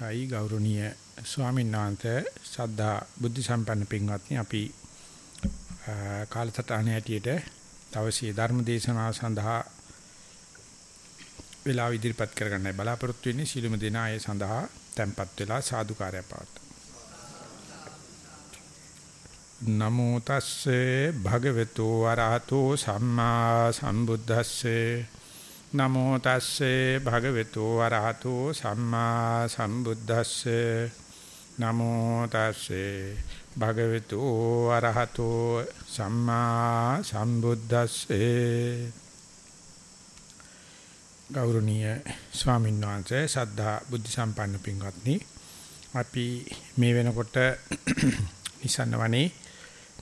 අවසරයි ගෞරවනීය ස්වාමීන් වහන්සේ සද්ධා බුද්ධ සම්පන්න පින්වත්නි අපි කාලසටහනේ හැටියට දවසේ ධර්ම දේශනාව සඳහා වේලාව ඉදිරිපත් කරගන්නයි බලාපොරොත්තු වෙන්නේ. සීලමු දෙනා ඒ සඳහා tempත් වෙලා සාදුකාරය පවත්වමු. නමෝ තස්සේ භගවතු වරහතෝ සම්මා සම්බුද්දස්සේ නමෝ තස්සේ භගවතු වරහතෝ සම්මා සම්බුද්දස්සේ. නමෝ තස්සේ භගවතු වරහතෝ සම්මා සම්බුද්දස්සේ. ගෞරවනීය ස්වාමීන් වහන්සේ සද්ධා බුද්ධ සම්පන්න පින්වත්නි අපි මේ වෙනකොට නිසන්න වනේ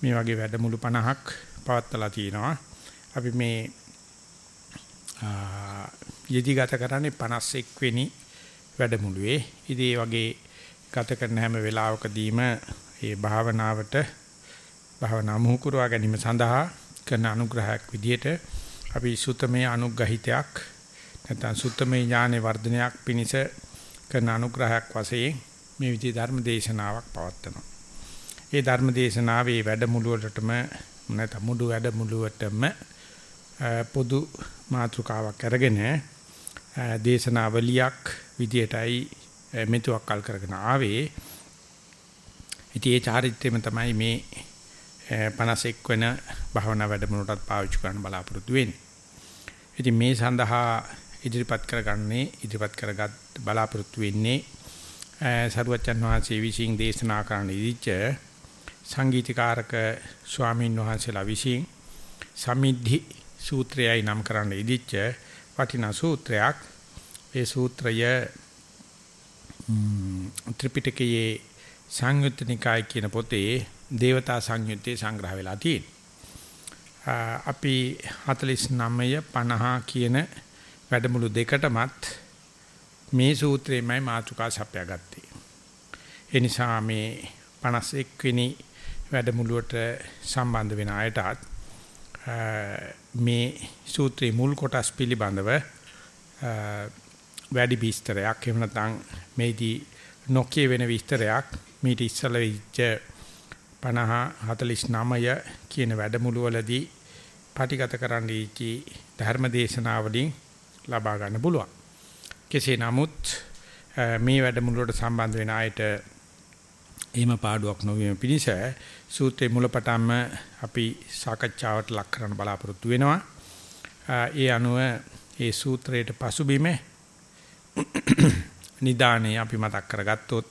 මේ වගේ වැඩමුළු 50ක් පවත්ලා තිනවා අපි මේ යෙදි ගත කරන්නේ 51 වෙනි වැඩමුළුවේ. ඉතින් මේ වගේ ගත කරන හැම වෙලාවකදීම මේ භාවනාවට භාවනා මුහුකුරවා ගැනීම සඳහා කරන අනුග්‍රහයක් විදියට අපි සුතමේ අනුග්‍රහිතයක් නැත්නම් සුතමේ ඥානේ වර්ධනයක් පිණිස කරන අනුග්‍රහයක් වශයෙන් මේ විදිහේ ධර්ම දේශනාවක් පවත්වනවා. ඒ ධර්ම දේශනාවේ වැඩමුළුවටම නැත්නම් මුඩු වැඩමුළුවටම පොදු මාතෘකාවක් අරගෙන දේශනාවලියක් විදියටයි මෙතුවක් කල් කරගෙන ආවේ. ඉතින් ඒ චාරිත්‍රයම තමයි මේ 51 වෙන භාවනා වැඩමුළුවටත් පාවිච්චි කරන්න බලාපොරොත්තු වෙන්නේ. ඉතින් මේ සඳහා ඉදිරිපත් කරගන්නේ ඉදිරිපත් කරගත් බලාපොරොත්තු වෙන්නේ සරුවච්චන් වහන්සේ විසින් දේශනා කරන්න ඉදිච්ච සංගීතකාරක ස්වාමීන් වහන්සේලා විසින් සමිද්ධි සූත්‍රයයි නම් කරන්න ඉදිච්ච වටිනා සූත්‍රයක්. ඒ සූත්‍රය ත්‍රිපිටකයේ සංයුත්ත නිකාය කියන පොතේ දේවතා සංයුත්තේ සංග්‍රහ වෙලා තියෙනවා. අපි 49 50 කියන වැඩමුළු දෙකටමත් මේ සූත්‍රයමයි මාතෘකා සපයා ගත්තේ. ඒ නිසා මේ 51 වෙනි වැඩමුළුවට සම්බන්ධ වෙන අයටත් මේ සූත්‍රයේ මුල් කොටස් පිළිබඳව වැඩි විස්තරයක් එහෙම නැත්නම් මේදී නොකිය වෙන විස්තරයක් මීට ඉස්සල වෙච්ච 50 49 කියන වැඩමුළු වලදී පටිගත කරන්න ඉච්චි ධර්ම දේශනාවලින් ලබා ගන්න පුළුවන්. කෙසේ නමුත් මේ වැඩමුළුවට සම්බන්ධ වෙන අයට එහෙම පාඩුවක් නොවීම පිණිස සූත්‍රයේ මුලපටන්ම අපි සාකච්ඡාවට ලක් කරන්න බලාපොරොත්තු වෙනවා. ඒ අනුව ඒ සූත්‍රයට පසුබිම නිදානේ අපි මතක් කරගත්තොත්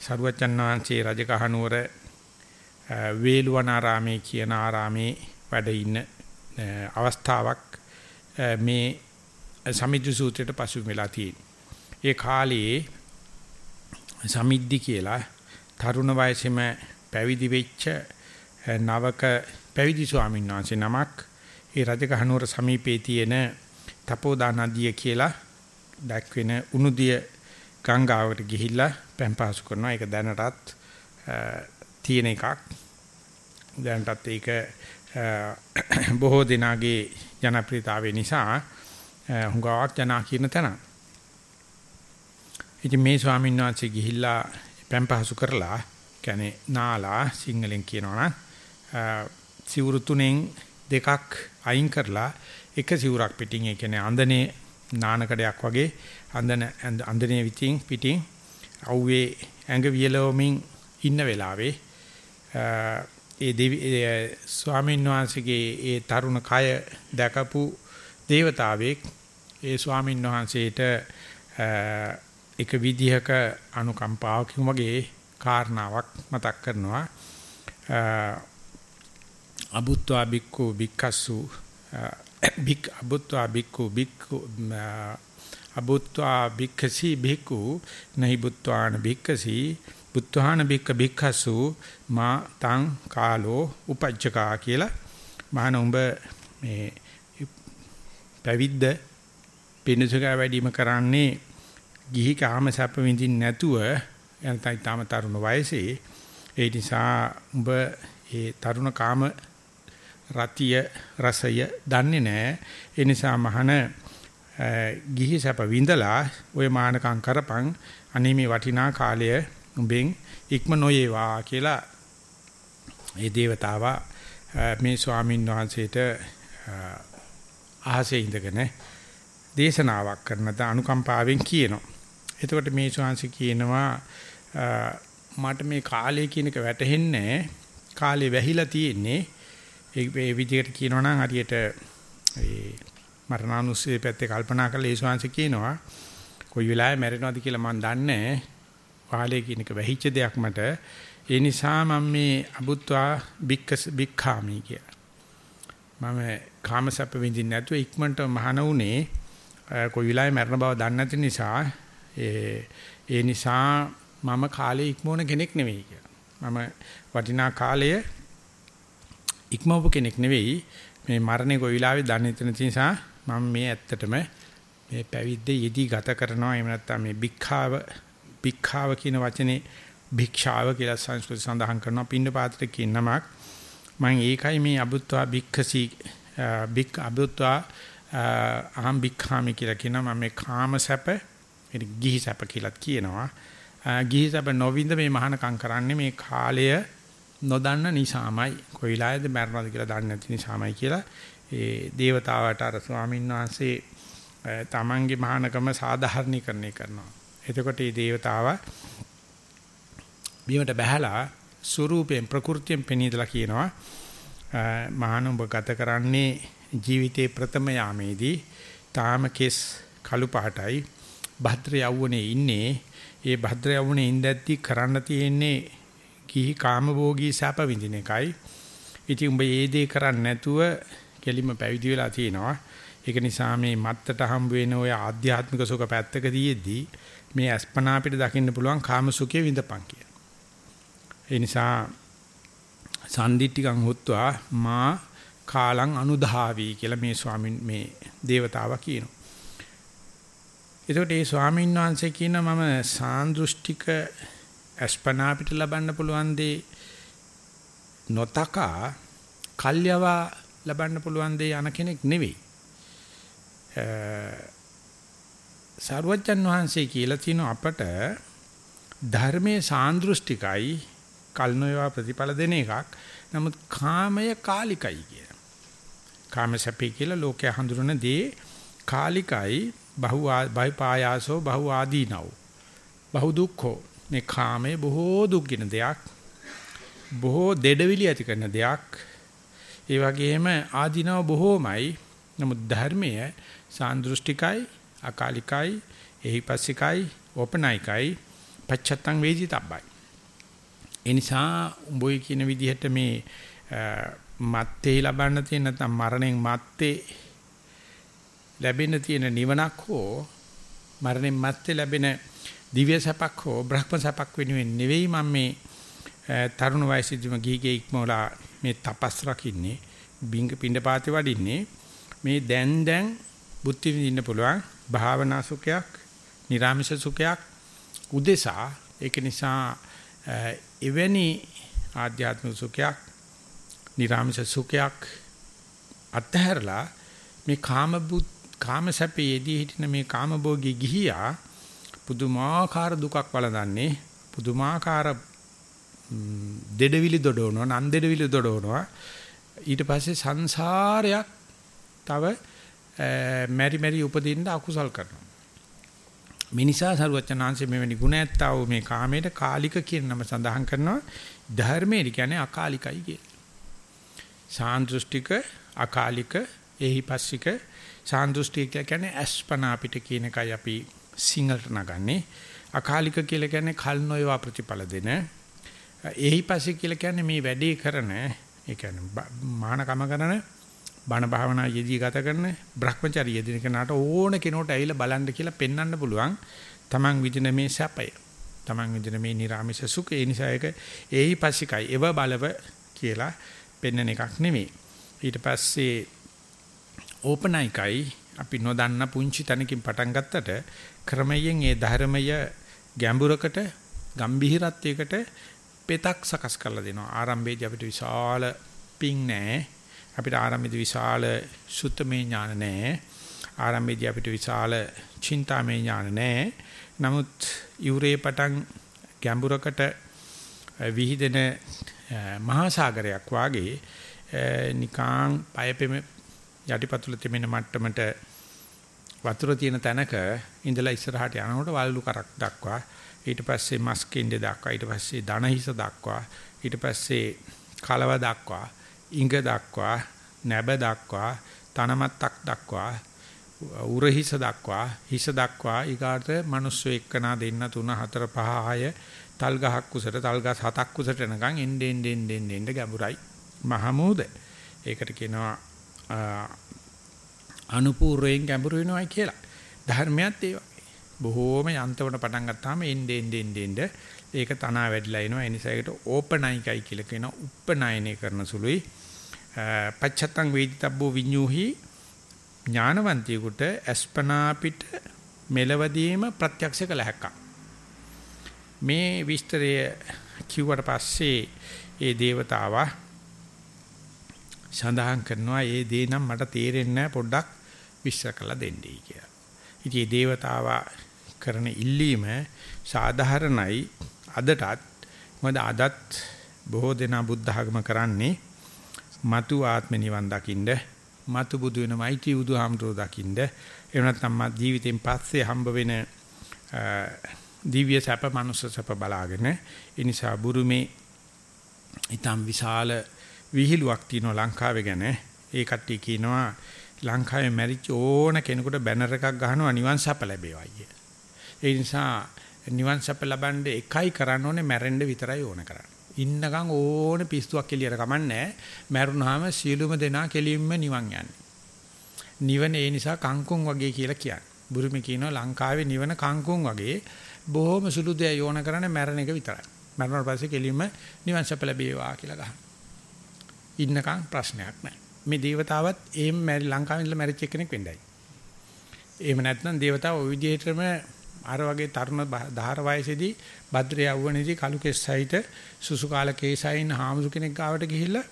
සරුවචන් වහන්සේ රජකහනුවර වේළුවනාරාමේ කියන ආරාමේ වැඩ ඉන්න අවස්ථාවක් මේ සමිද්දු සූත්‍රයට පසුබිම වෙලා තියෙනවා. ඒ කාලේ සමිද්දි කියලා තරුණ වයසේම පැවිදි වෙච්ච නවක පැවිදි ස්වාමීන් වහන්සේ නමක් ඒ රජගහනුවර සමීපයේ තියෙන තපෝදා නදිය කියලා දැක්වෙන උණුදිය ගංගාවට ගිහිල්ලා පැම්පාසු කරනවා. ඒක දැනටත් තියෙන එකක්. දැනටත් ඒක බොහෝ දිනාගේ ජනප්‍රියතාවය නිසා හුඟාවක් ජනා කියන තැන. ඉතින් මේ ස්වාමීන් වහන්සේ ගිහිල්ලා පැම්පහසු කරලා කියන්නේ නාලා සිංහලෙන් කියනවා නම් සිවුරු තුනෙන් දෙකක් අයින් කරලා එක සිවුරක් පිටින් ඒ කියන්නේ අඳනේ නානකඩයක් වගේ අඳන අඳනේ විතින් පිටින් අවුවේ ඇඟ වියලවමින් ඉන්න වෙලාවේ ඒ දෙවි ස්වාමීන් වහන්සේගේ ඒ තරුණ කය දැකපු දේවතාවෙක් ඒ ස්වාමීන් වහන්සේට එක විදිහක අනුකම්පාවකින් වගේ කාරණාවක් මතක් කරනවා. අබුත්වා බික්කු බික්කසු බික් අබුත්වා බික්කු බික්කු අබුත්වා බික්කසි බික්කු නහි බුත්වාන බික්කසි බුත්වාන බික්ක බික්කසු මා තං කාලෝ උපජ්ජකා කියලා. මහාන උඹ මේ පැවිද්ද පිණිසක වැඩිම කරන්නේ ගිහි කාම සැප විඳින්න නැතුව එනතයි තාම තරුණ වයසේ ඒ නිසා උඹ ඒ තරුණ කාම රතිය රසය දන්නේ නැහැ ඒ නිසා මහන ගිහි සැප විඳලා ඔය මානකම් කරපන් අනේ මේ වටිනා කාලය උඹෙන් ඉක්ම නොයේවා කියලා ඒ దేవතාවා මේ ස්වාමින් වහන්සේට අහසේ ඉඳගෙන දේශනාවක් කරනද අනුකම්පාවෙන් කියනවා. එතකොට මේ ස්වාංශ කියනවා මට මේ කාලය කියන එක වැටහෙන්නේ කාලේ වැහිලා තියෙන්නේ. ඒ විදිහට කියනවා නම් හරියට ඒ මරණානුස්සය පැත්තේ කල්පනා කරලා ඒ ස්වාංශ කියනවා කොයි වෙලාවෙ මැරෙනවද කියලා මම දන්නේ කාලය කියන එක වැහිච්ච දෙයක් මට. ඒ නිසා මම මේ අබුත්වා බික්කස් බික්ඛාමි කියලා. මම කාමසප්ප විඳින්න නැතුව ඉක්මනට මහාන උනේ කොයි වෙලාවෙ මරණ බව දන්නේ නැති නිසා ඒ ඒ නිසා මම කාලේ ඉක්මවන කෙනෙක් නෙවෙයි කියලා. මම වටිනා කාලය ඉක්මවපු කෙනෙක් නෙවෙයි. මේ මරණේ කොයි වෙලාවෙ දන්නේ නැති නිසා මම මේ ඇත්තටම මේ පැවිද්දේ යෙදී ගත කරනවා. එහෙම නැත්නම් මේ භික්ඛාව භික්ඛාව කියන වචනේ භික්ෂාව කියලා සංස්කෘත සඳහන් කරනවා. පින්න පාත්‍රයේ කියන නමක්. මම ඒකයි මේ අබුත්වා භික්ඛසි භික් අබුත්වා අහම් භික්ඛාමි කියලා කියනවා. මම මේ කාම සැප ඒකට ගිහි සැප කියලාත් කියනවා. ගිහි සැප නොවින්ද මේ මහානකම් කරන්නේ මේ කාලය නොදන්න නිසාමයි. කොයිලායේද මැරෙනවද කියලා දන්නේ නැති නිසාමයි කියලා ඒ දේවතාවට අර ස්වාමීන් වහන්සේ තමන්ගේ මහානකම සාධාරණීකරණය කරනවා. එතකොට මේ දේවතාව බීමට බහැලා ස්වරූපයෙන් ප්‍රകൃතියෙන් පෙනීදලා කියනවා මහාන උඹ ගත කරන්නේ ජීවිතේ ප්‍රථම යාමේදී තාම කෙස් කළු පහටයි භද්‍ර යවුනේ ඉන්නේ ඒ භද්‍ර යවුනේ ඉඳද්දි කරන්න තියෙන්නේ කිහි කාමභෝගී සැප විඳින එකයි ඉතින් උඹ ඒ දේ කරන්නේ නැතුව කෙලිම පැවිදි වෙලා තියෙනවා ඒක නිසා මේ මත්තට හම්බ වෙන ඔය ආධ්‍යාත්මික සුඛ පැත්තක තියෙද්දි මේ අස්පනා අපිට දකින්න පුළුවන් කාම සුඛය විඳපන් කිය. ඒ නිසා සම්දිට්ඨිකං හොත්වා මා කාලං අනුධාවි කියලා මේ ස්වාමින් මේ దేవතාවා කියනවා. එතකොට මේ ස්වාමීන් වහන්සේ කියන මම සාන්දෘෂ්ටික අස්පනා අපිට ලබන්න පුළුවන් දේ නොතකා කල්යවා ලබන්න පුළුවන් දේ යන කෙනෙක් නෙවෙයි. සාරවත්යන් වහන්සේ කියලා තියෙන අපට ධර්මයේ සාන්දෘෂ්ටිකයි කල්නෝයවා ප්‍රතිඵල දෙන එකක්. නමුත් කාමය කාලිකයි කිය. කාමසපේ කියලා ලෝකයා හඳුනන දේ කාලිකයි බහු බයිපායාසෝ බහු ආදීනව. බහු දුක්ඛෝ මේ කාමයේ බොහෝ දුක්ගින දෙයක්. බොහෝ දෙඩවිලි ඇති කරන දෙයක්. ඒ වගේම ආදීනව බොහෝමයි. නමුත් ධර්මය සාන්දෘෂ්ටිකයි, අකාලිකයි, එහිපස්සිකයි, ඕපනයිකයි, පච්චත්තං වේදිතබ්බයි. ඒ නිසා උඹයි කියන විදිහට මේ මත්තේ ලබන්න තියෙන නැත්නම් මරණයෙන් මත්තේ ලැබෙන තියෙන නිවනක් හෝ මරණයෙන් මත්තේ ලැබෙන දිව්‍ය සැපක් හෝ බ්‍රහ්ම සැපක් වෙනුවෙන් නෙවෙයි මම මේ තරුණ වයසේදීම ගීගේ ඉක්මවලා මේ තපස් රකින්නේ බින්ග පිණ්ඩපාතේ වඩින්නේ. මේ දැන් දැන් බුද්ධි විඳින්න පුළුවන් භාවනා සුඛයක්, නිර්ාමිෂ සුඛයක් උදෙසා. ඒක නිසා එවැනි ආධ්‍යාත්මික සුඛයක්, නිර්ාමිෂ සුඛයක් අත්හැරලා මේ කාම කාම සැපයේදී හිටින මේ කාම භෝගී ගිහියා පුදුමාකාර දුකක් වළඳන්නේ පුදුමාකාර දෙඩවිලි දොඩවනවා නන් දෙඩවිලි දොඩවනවා ඊට පස්සේ සංසාරයක් තව මෙරි මෙරි උපදින්න අකුසල් කරනවා. මේ නිසා සරුවචනාංශයේ මෙවැනි ගුණ ඇත්තා වූ මේ කාමයට කාලික කියන නම සඳහන් කරනවා ධර්මයේ කියන්නේ අකාලිකයි කිය. සාන්දෘෂ්ටික අකාලික එහිපස්සික සාන්දෘෂ්ටික කියන්නේ අස්පනා අපිට කියන එකයි අපි සිංහලට නගන්නේ. අකාලික කියලා කියන්නේ කල් නොයවා ප්‍රතිඵල දෙන. එහිපස්සික කියලා කියන්නේ මේ වැඩේ කරන ඒ කියන්නේ මානකම කරන බණ භාවනා යෙදී ගත කරන Brahmacharya යෙදින කෙනාට ඕන කෙනෙකුට ඇවිල්ලා බලන්න කියලා පෙන්වන්න පුළුවන් තමන් විදින මේ සැපය තමන් විදින මේ නිර්ාමිෂ සුඛ ඒ නිසා ඒක ඒහි පස්සිකයි එව බලව කියලා පෙන්වන එකක් නෙමෙයි ඊට පස්සේ ඕපනයිකයි අපි නොදන්න පුංචි තැනකින් පටන් ගත්තට ක්‍රමයෙන් ඒ ධර්මය ගැඹුරකට ගම්භීරත්වයකට පෙතක් සකස් කරලා දෙනවා ආරම්භයේදී අපිට විශාල පිං නැහැ අපිට ආරම්භයේදී විශාල සුත්තමේ ඥාන නැහැ. ආරම්භයේදී අපිට විශාල චින්තාමය ඥාන නැහැ. නමුත් යුරේ පටන් ගැඹුරකට විහිදෙන මහා සාගරයක් වාගේ නිකාං පයපෙම යටිපතුල තෙමෙන මට්ටමට වතුර තියෙන තැනක ඉඳලා ඉස්සරහට යනකොට වලලු කරක් දක්වා ඊට පස්සේ මස් කින්ඩේ දක්වා ඊට පස්සේ දණහිස දක්වා ඊට පස්සේ කලව දක්වා ඉඟ දක්වා නැබ දක්වා තනමත්තක් දක්වා උරහිස දක්වා හිස දක්වා ඊගාට මිනිස්සු එක්කනා දෙන්න 3 4 5 6 තල් ගහක් කුසට තල් ගස් හතක් කුසට එනකන් එන්න එන්න එන්න එන්න ගැඹුරයි. මහමූද? ඒකට කියනවා අනුපූර්වයෙන් ගැඹුරු වෙනවයි කියලා. ධර්මයත් ඒ වගේ බොහෝම යන්තමට පටන් ගත්තාම එන්න එන්න එන්න එන්න ඒක තනවා වැඩිලා එනවා. ඒ නිසා ඒකට ඕපනයිකයි කියලා කියනවා. උප්පනයනය කරන සුළුයි. පච්චත්තං වේදිතබ්බෝ විඤ්ඤූහි ඥානවන්තයෙකුට අස්පනා පිට මෙලවදීම ප්‍රත්‍යක්ෂ කළ හැකියි මේ විස්තරය කිව්වට පස්සේ ඒ దేవතාවා සඳහන් කරනවා ඒ දේ නම් මට තේරෙන්නේ පොඩ්ඩක් විශ්ව කරලා දෙන්නයි කියලා. ඉතින් මේ దేవතාවා කරන ඉල්ලීම සාධාරණයි අදටත් මොකද අදත් බොහෝ දෙනා බුද්ධ ආගම කරන්නේ మతు ආත්ම නිවන් දකින්න මතු බුදු වෙනමයිටි බුදුහාමරෝ දකින්න එහෙම නැත්නම් මා ජීවිතෙන් පස්සේ හම්බ වෙන දිව්‍ය සැප මනුස්ස සැප බලාගෙන ඒ නිසා බුරුමේ ඊටම් විශාල විහිළුවක් තියෙනවා ලංකාවේ ගැන ඒ කට්ටිය කියනවා ලංකාවේ මැරිච්ච ඕන කෙනෙකුට බැනර් එකක් ගහනවා නිවන් සැප ලැබේවයි කිය. ඒ නිසා නිවන් සැප ලබන්න එකයි කරන්න ඕනේ මැරෙන්න විතරයි ඕන කරන්නේ. ඉන්නකම් ඕන පිස්සුවක් එළියට කමන්නේ මැරුණාම සියලුම දෙනා කෙලින්ම නිවන් යන්නේ. නිවන ඒ නිසා කංකුම් වගේ කියලා කියන්නේ. බුරුමේ කියනවා ලංකාවේ නිවන කංකුම් වගේ බොහොම සුළු දෙයක් යෝන කරන්නේ මැරෙන එක විතරයි. මැරුණාට පස්සේ කෙලින්ම නිවන් සැප ලැබේවා කියලා ගහනවා. ඉන්නකම් ප්‍රශ්නයක් නැහැ. මේ దేవතාවත් එහෙම ලංකාවේ ඉඳලා මැරිච්ච කෙනෙක් වෙන්නයි. එහෙම නැත්නම් దేవතාව ওই විදිහටම අර වගේ තරුණ දහර වයසේදී භද්‍ර යවුණේදී කලු කෙස් සහිත සුසු කාල කේසයින් හාමුදුර කෙනෙක් ගාවට ගිහිල්ලා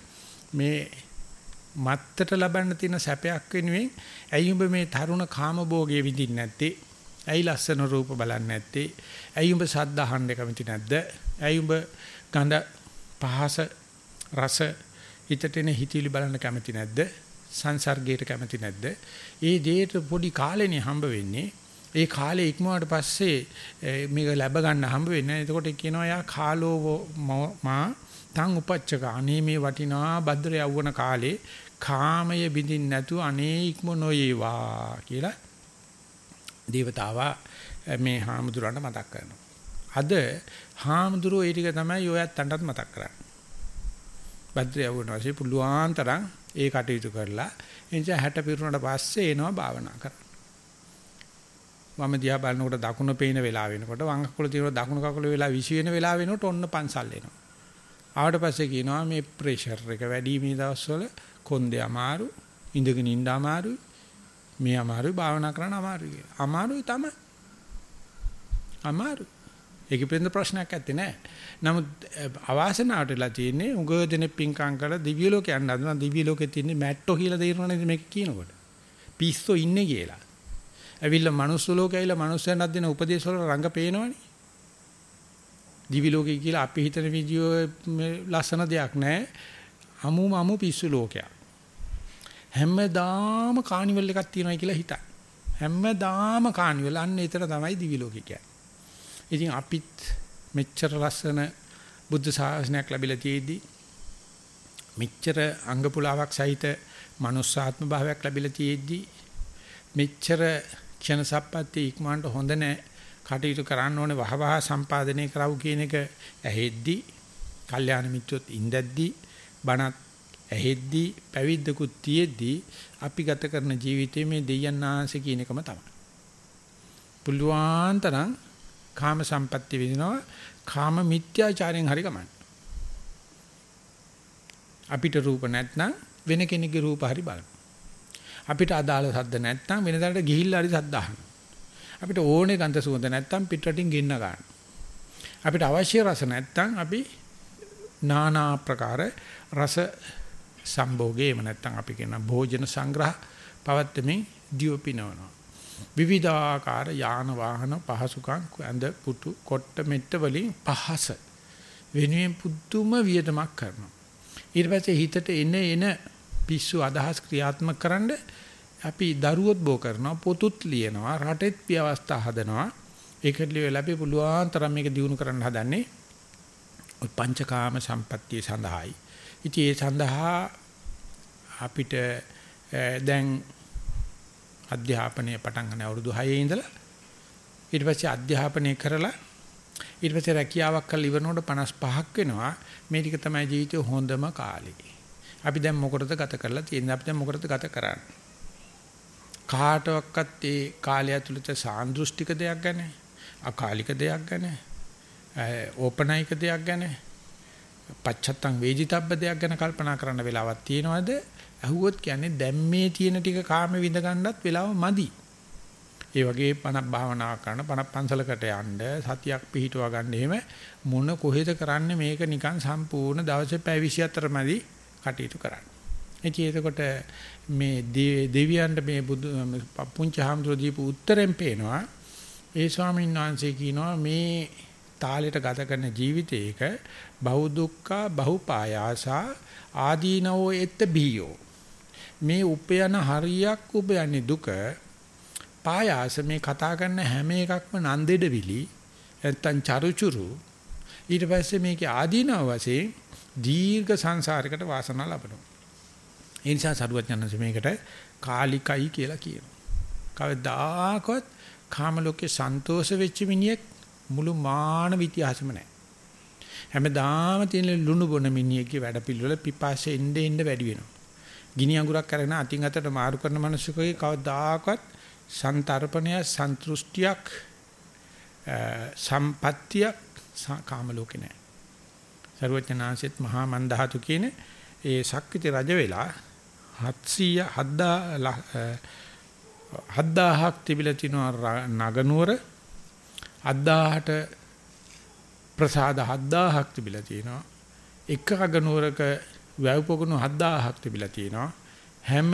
මේ මත්තට ලබන්න තියෙන සැපයක් වෙනුවෙන් ඇයි උඹ මේ තරුණ කාමභෝගයේ විඳින්නේ නැත්තේ? ඇයි ලස්සන රූප බලන්නේ නැත්තේ? ඇයි උඹ සද්ද අහන්න කැමති නැද්ද? ඇයි උඹ ගඳ පහස රස හිතට එන හිතවිලි බලන්න කැමති නැද්ද? සංසර්ගයට කැමති නැද්ද? ඒ දේට පොඩි කාලෙනේ හම්බ වෙන්නේ. ඒ කාලේ ඉක්මුවාට පස්සේ මේක ලැබ ගන්න හම්බ වෙන්නේ. එතකොට කියනවා යා කාලෝ මා තං උපච්චක අනේ මේ වටිනා භද්‍ර යවවන කාලේ කාමය බින්දින් නැතු අනේ ඉක්ම නොයේවා කියලා දේවතාවා මේ හාමුදුරන්ට මතක් කරනවා. අද හාමුදුරුවෝ ඒ ටික තමයි ඔයත් අඬත් මතක් කරන්නේ. භද්‍ර යවුන වාසේ පුළුවන් තරම් ඒ කටයුතු කරලා එනිසා 60 පිරුණාට පස්සේ එනවා භාවනා කරන්න. වම දිහා බලනකොට දකුණ පේන වෙලාව වෙනකොට වම් කකුල තියෙන දකුණු කකුල වෙලා විශ් වෙන වෙලාව වෙනකොට ඔන්න පන්සල් එනවා. ආවට පස්සේ කියනවා මේ ප්‍රෙෂර් එක වැඩි මේ දවස්වල කොන්දේ අමාරු ඉඳගෙන ඉන්න අමාරුයි මේ අමාරුයි භාවනා කරන්න අමාරුයි කියලා. අමාරුයි තමයි. අමාරුයි. ඒකේ පිළිඳ ප්‍රශ්නයක් ඇත්තේ නැහැ. නමුත් අවාසනාවට වෙලා තියෙන්නේ උග දෙනෙක් පිංකම් කරලා දිව්‍ය ලෝකේ යන්න හදනවා. දිව්‍ය ලෝකේ තියෙන්නේ මැට්ටෝ කියලා තේරෙනවනේ මේක කියනකොට. පිස්සෝ ඉන්නේ කියලා. ඇවිල්ලා මනුස්ස ලෝකේ ඇවිල්ලා මනුස්සයන්ට දෙන උපදේශ වල රංග පේනවනේ. දිවි ලෝකේ කියලා අපි හිතන වීඩියෝ ලස්සන දෙයක් නැහැ. අමුම අමු පිස්සු ලෝකයක්. හැමදාම කානිවල් එකක් තියෙනවා කියලා හිතයි. හැමදාම කානිවල් අන්න ඒතර තමයි දිවි ලෝකේ කියන්නේ. ඉතින් අපිත් මෙච්චර ලස්සන බුද්ධ ශාසනයක් ලැබිලා තියෙද්දි මෙච්චර අංග පුලාවක් සහිත manussාත්ම භාවයක් ලැබිලා තියෙද්දි මෙච්චර ක්ෂණ සම්පatti ඉක්මනට හොඳ නැහැ කටයුතු කරන්න ඕනේ වහවහ සම්පාදනය කරවු කියන එක ඇහෙද්දි කල්යාණ මිත්‍රොත් ඉඳද්දි බණත් ඇහෙද්දි පැවිද්දකුත් තියෙද්දි අපි ගත කරන ජීවිතයේ මේ දෙයයන් ආංශ කියන එකම තමයි. පුළුවන් තරම් කාම සම්පatti විදිනවා කාම මිත්‍යාචාරයෙන් හරි ගමන්. අපිට රූප නැත්නම් වෙන කෙනෙකුගේ රූප හරි බලන්න. අපිට අදාළ සද්ද නැත්නම් වෙනදාට ගිහිල්ලා හරි සද්ද අහන්න. අපිට ඕනේ ගන්ධ සුවඳ නැත්නම් පිටරටින් ගෙන්න ගන්න. අපිට අවශ්‍ය රස නැත්නම් අපි নানা ආකාර රස සම්භෝගේ එහෙම නැත්නම් අපි කියන භෝජන සංග්‍රහ පවත්වමින් දිව පිනවනවා. විවිධාකාර යාන වාහන පහසුකම් ඇඳ පුටු කොට්ට මෙට්ට වලින් පහස වෙනුවෙන් පුදුම වියදමක් කරනවා. ඊට පස්සේ හිතට එන එන පිස්සු අදහස් ක්‍රියාත්මක කරන්න අපි දරුවොත් බෝ කරනවා පොතුත් ලියනවා රටෙත් ව්‍යවස්ථා හදනවා ඒකට ලියලා අපි පුළුවන් තරම් මේක දිනු කරන්න හදන්නේ පංචකාම සම්පත්තිය සඳහායි. ඉතින් ඒ සඳහා අපිට දැන් අධ්‍යාපනය පටන් ගන්න අවුරුදු 6 ඉඳලා ඊට පස්සේ අධ්‍යාපනය කරලා ඊට පස්සේ රැකියාවක් කරලා ඉවරනකොට 55ක් වෙනවා. මේ ටික තමයි ජීවිතේ හොඳම කාලේ. අපි දැන් මොකටද ගත කරලා තියෙන්නේ? අපි දැන් මොකටද ගත කරන්නේ? කාටවත් ඒ කාලය ඇතුළත සාන්දෘෂ්ටික දෙයක් ගැන අකාලික දෙයක් ගැන ඕපනයික දෙයක් ගැන පච්චත්තං වේජිතබ්බ දෙයක් ගැන කල්පනා කරන්න වෙලාවක් තියෙනවද? ඇහුවොත් කියන්නේ දැන් මේ තියෙන ටික කාම විඳ ගන්නත් වෙලාව මදි. ඒ වගේ පණක් භාවනා කරන පණක් පන්සලකට යන්න සතියක් පිහිටුවා ගන්න එහෙම මොන කොහෙද කරන්නේ මේක නිකන් සම්පූර්ණ දවසේ පැය 24 මදි කටයුතු කරන්න. ඉතින් එතකොට මේ දෙවියන්ට මේ බුදු පුංචි හාමුදුරුවෝ දීපු උත්තරෙන් පේනවා ඒ ස්වාමීන් වහන්සේ කියනවා මේ තාලෙට ගත කරන ජීවිතයක බහු දුක්ඛ බහු පායාසා ආදීනවෝ එත්ත බියෝ මේ උපයන හරියක් උපයන්නේ දුක. පායාස මේ කතා කරන හැම එකක්ම නන්දෙඩවිලි නැත්තම් චරුචුරු. ඊට පස්සේ මේකේ ආදීනව වශයෙන් දීර්ඝ සංසාරයකට වාසනාව ලබනවා. ඒ නිසා සරුවඥාන්සේ මේකට කාලිකයි කියලා කියනවා. කවදාකවත් කාම ලෝකේ සන්තෝෂ වෙච්ච මිනිහෙක් මුළු මානව ඉතිහාසෙම නැහැ. හැමදාම තියෙන ලුණු බොන මිනිහෙක්ගේ වැඩ පිළිවෙල පිපාසෙ එන්න එන්න වැඩි වෙනවා. ගිනි අඟුරක් අරගෙන අතින් අතට මාරු කරන මිනිස්සුකගේ කවදාකවත් සන්තරපණය සන්තුෂ්ටියක් සම්පත්තිය කාම ලෝකේ නැහැ. ਸਰවඥාන්සෙත් මහා මන්දහතු කියන ඒ ශක්විති රජ වෙලා 700 7000ක් තිබිලා තිනවා නගනුවර 7000ට ප්‍රසාද 7000ක් තිබිලා තියෙනවා. එක අගනුවරක වැව් පොකුණු 7000ක් තිබිලා තියෙනවා. හැම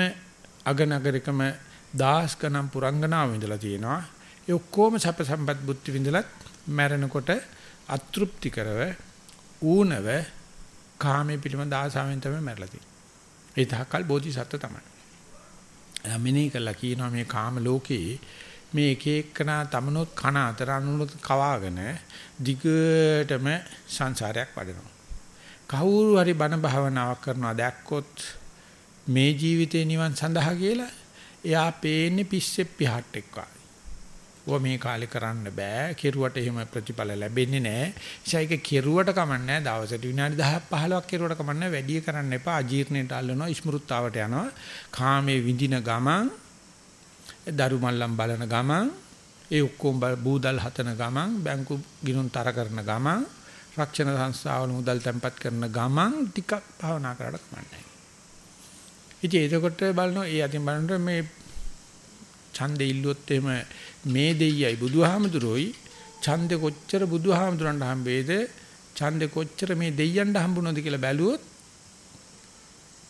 අගනගරකම දහස් ගණන් පුරංගනාව ඉඳලා තියෙනවා. ඒ ඔක්කොම සැප සම්පත් බුද්ධ විඳලත් මැරෙනකොට අතෘප්ති කරව ඌනව කාමයේ පිළිබඳ ආසාවෙන් තමයි මැරලා තියෙන්නේ. ඒ තාකල් බෝධිසත්ව තමයි. යමිනේ කළා කියනවා මේ කාම ලෝකේ මේ එක එක්කනා තමනොත් කන අතර අනුනොත් කවාගෙන දිගටම සංසාරයක් වඩනවා. කවුරු හරි බණ භාවනාවක් කරනවා දැක්කොත් මේ ජීවිතේ නිවන් සඳහා කියලා එයා පේන්නේ පිස්සෙ පිහට් එක්ක වගේ. මේ කාලේ කරන්න බෑ. කෙරුවට එහෙම ප්‍රතිඵල ලැබෙන්නේ නෑ. ඒසයික කෙරුවට කමන්නේ නෑ. දවසට විනාඩි 10ක් 15ක් කෙරුවට කමන්නේ වැඩි කරන්න එපා. අජීර්ණයට අල්ලනවා, ස්මෘත්තාවට යනවා. කාමයේ විඳින ගමන්, දරු මල්ලම් බලන ගමන්, ඒ ඔක්කොම බූදල් හතන ගමන්, බැංකු ගිණුම් තර කරන ගමන් රක්ෂණ සංස්ථාවල මුදල් තැන්පත් කරන ගමන් ටිකක් භාවනා කරලා කමන්නේ. ඉතින් එතකොට බලනවා ඒ අතින් බලනකොට මේ ඡන්දෙ ඉල්ලුවොත් එහෙම මේ දෙයියයි බුදුහාමුදුරෝයි ඡන්දෙ කොච්චර බුදුහාමුදුරන්ට හම්බෙයිද ඡන්දෙ කොච්චර මේ දෙයියන්ට හම්බුනොද කියලා බැලුවොත්